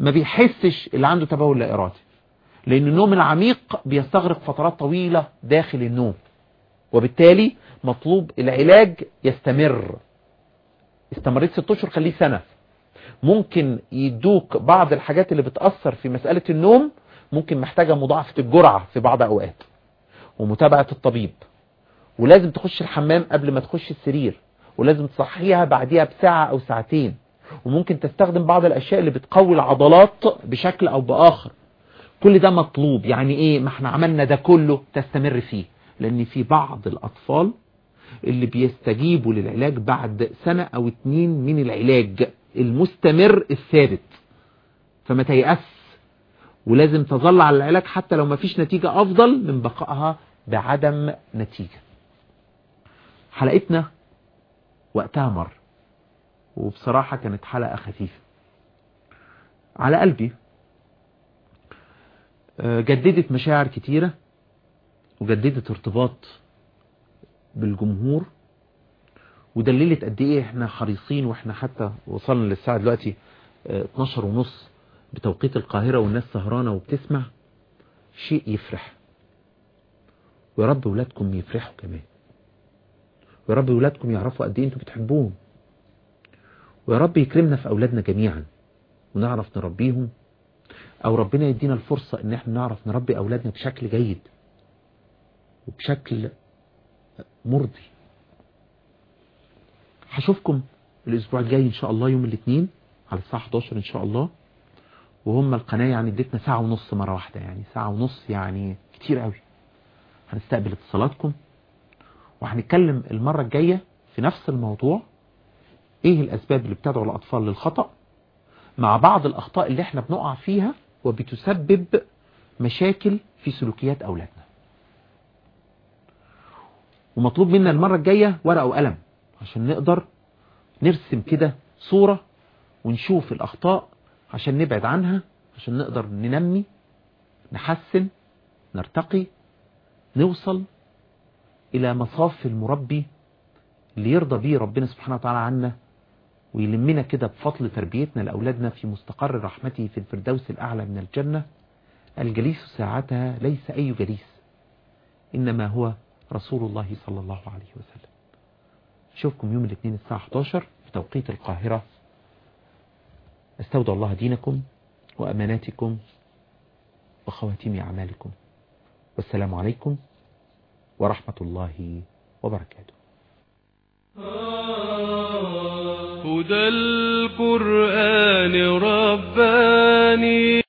ما بيحسش اللي عنده تبول لا إرادي. لأن النوم العميق بيستغرق فترات طويلة داخل النوم. وبالتالي مطلوب العلاج يستمر. استمريت ست أشهر خليه سنة. ممكن يدوك بعض الحاجات اللي بتأثر في مسألة النوم ممكن محتاجة مضاعفة الجرعة في بعض أوقات. ومتابعة الطبيب. ولازم تخش الحمام قبل ما تخش السرير. ولازم تصحيها بعديها بساعة أو ساعتين. وممكن تستخدم بعض الأشياء اللي بتقوي العضلات بشكل أو بآخر. كل ده مطلوب. يعني إيه؟ ما إحنا عملنا ده كله تستمر فيه. لأن في بعض الأطفال اللي بيستجيبوا للعلاج بعد سنة أو اتنين من العلاج المستمر الثابت. فما تيأس. ولازم تظل على العلاج حتى لو ما فيش نتيجة أفضل من بقائها بعدم نتيجة. حلقتنا وقتها مر. وبصراحة كانت حلقة خفيفة. على قلبي. جددت مشاعر كتيرة وجددت ارتباط بالجمهور ودللت قد إيه إحنا حريصين وإحنا حتى وصلنا للساعة دلوقتي 12 ونص بتوقيت القاهرة والناس سهرانة وبتسمع شيء يفرح. ويا رب ولادكم يفرحوا كمان. ويا رب ولادكم يعرفوا قد إيه أنتوا بتحبوهم. ويا رب يكرمنا في أولادنا جميعا ونعرف نربيهم أو ربنا يدينا الفرصة إن إحنا نعرف نربي أولادنا بشكل جيد وبشكل مرضي. هشوفكم الأسبوع الجاي إن شاء الله يوم الاثنين على الساعة 11 إن شاء الله. وهم القناة يعني اديتنا ساعة ونص مرة واحدة يعني ساعة ونص يعني كتير قوي. هنستقبل اتصالاتكم وهنتكلم المرة الجاية في نفس الموضوع. إيه الأسباب اللي بتدعو الأطفال للخطأ؟ مع بعض الأخطاء اللي إحنا بنقع فيها وبتسبب مشاكل في سلوكيات أولادنا. ومطلوب منا المرة الجاية ورقة وقلم عشان نقدر نرسم كده صورة ونشوف الأخطاء عشان نبعد عنها عشان نقدر ننمي نحسن نرتقي نوصل إلى مصاف المربي اللي يرضى بيه ربنا سبحانه وتعالى عنا ويلمنا كده بفضل تربيتنا لأولادنا في مستقر رحمته في الفردوس الأعلى من الجنة. الجليس ساعتها ليس أي جليس إنما هو رسول الله صلى الله عليه وسلم. أشوفكم يوم الاثنين الساعة 11 بتوقيت القاهرة. استودع الله دينكم وأماناتكم وخواتيم أعمالكم. والسلام عليكم ورحمة الله وبركاته. هدى القرآن رباني.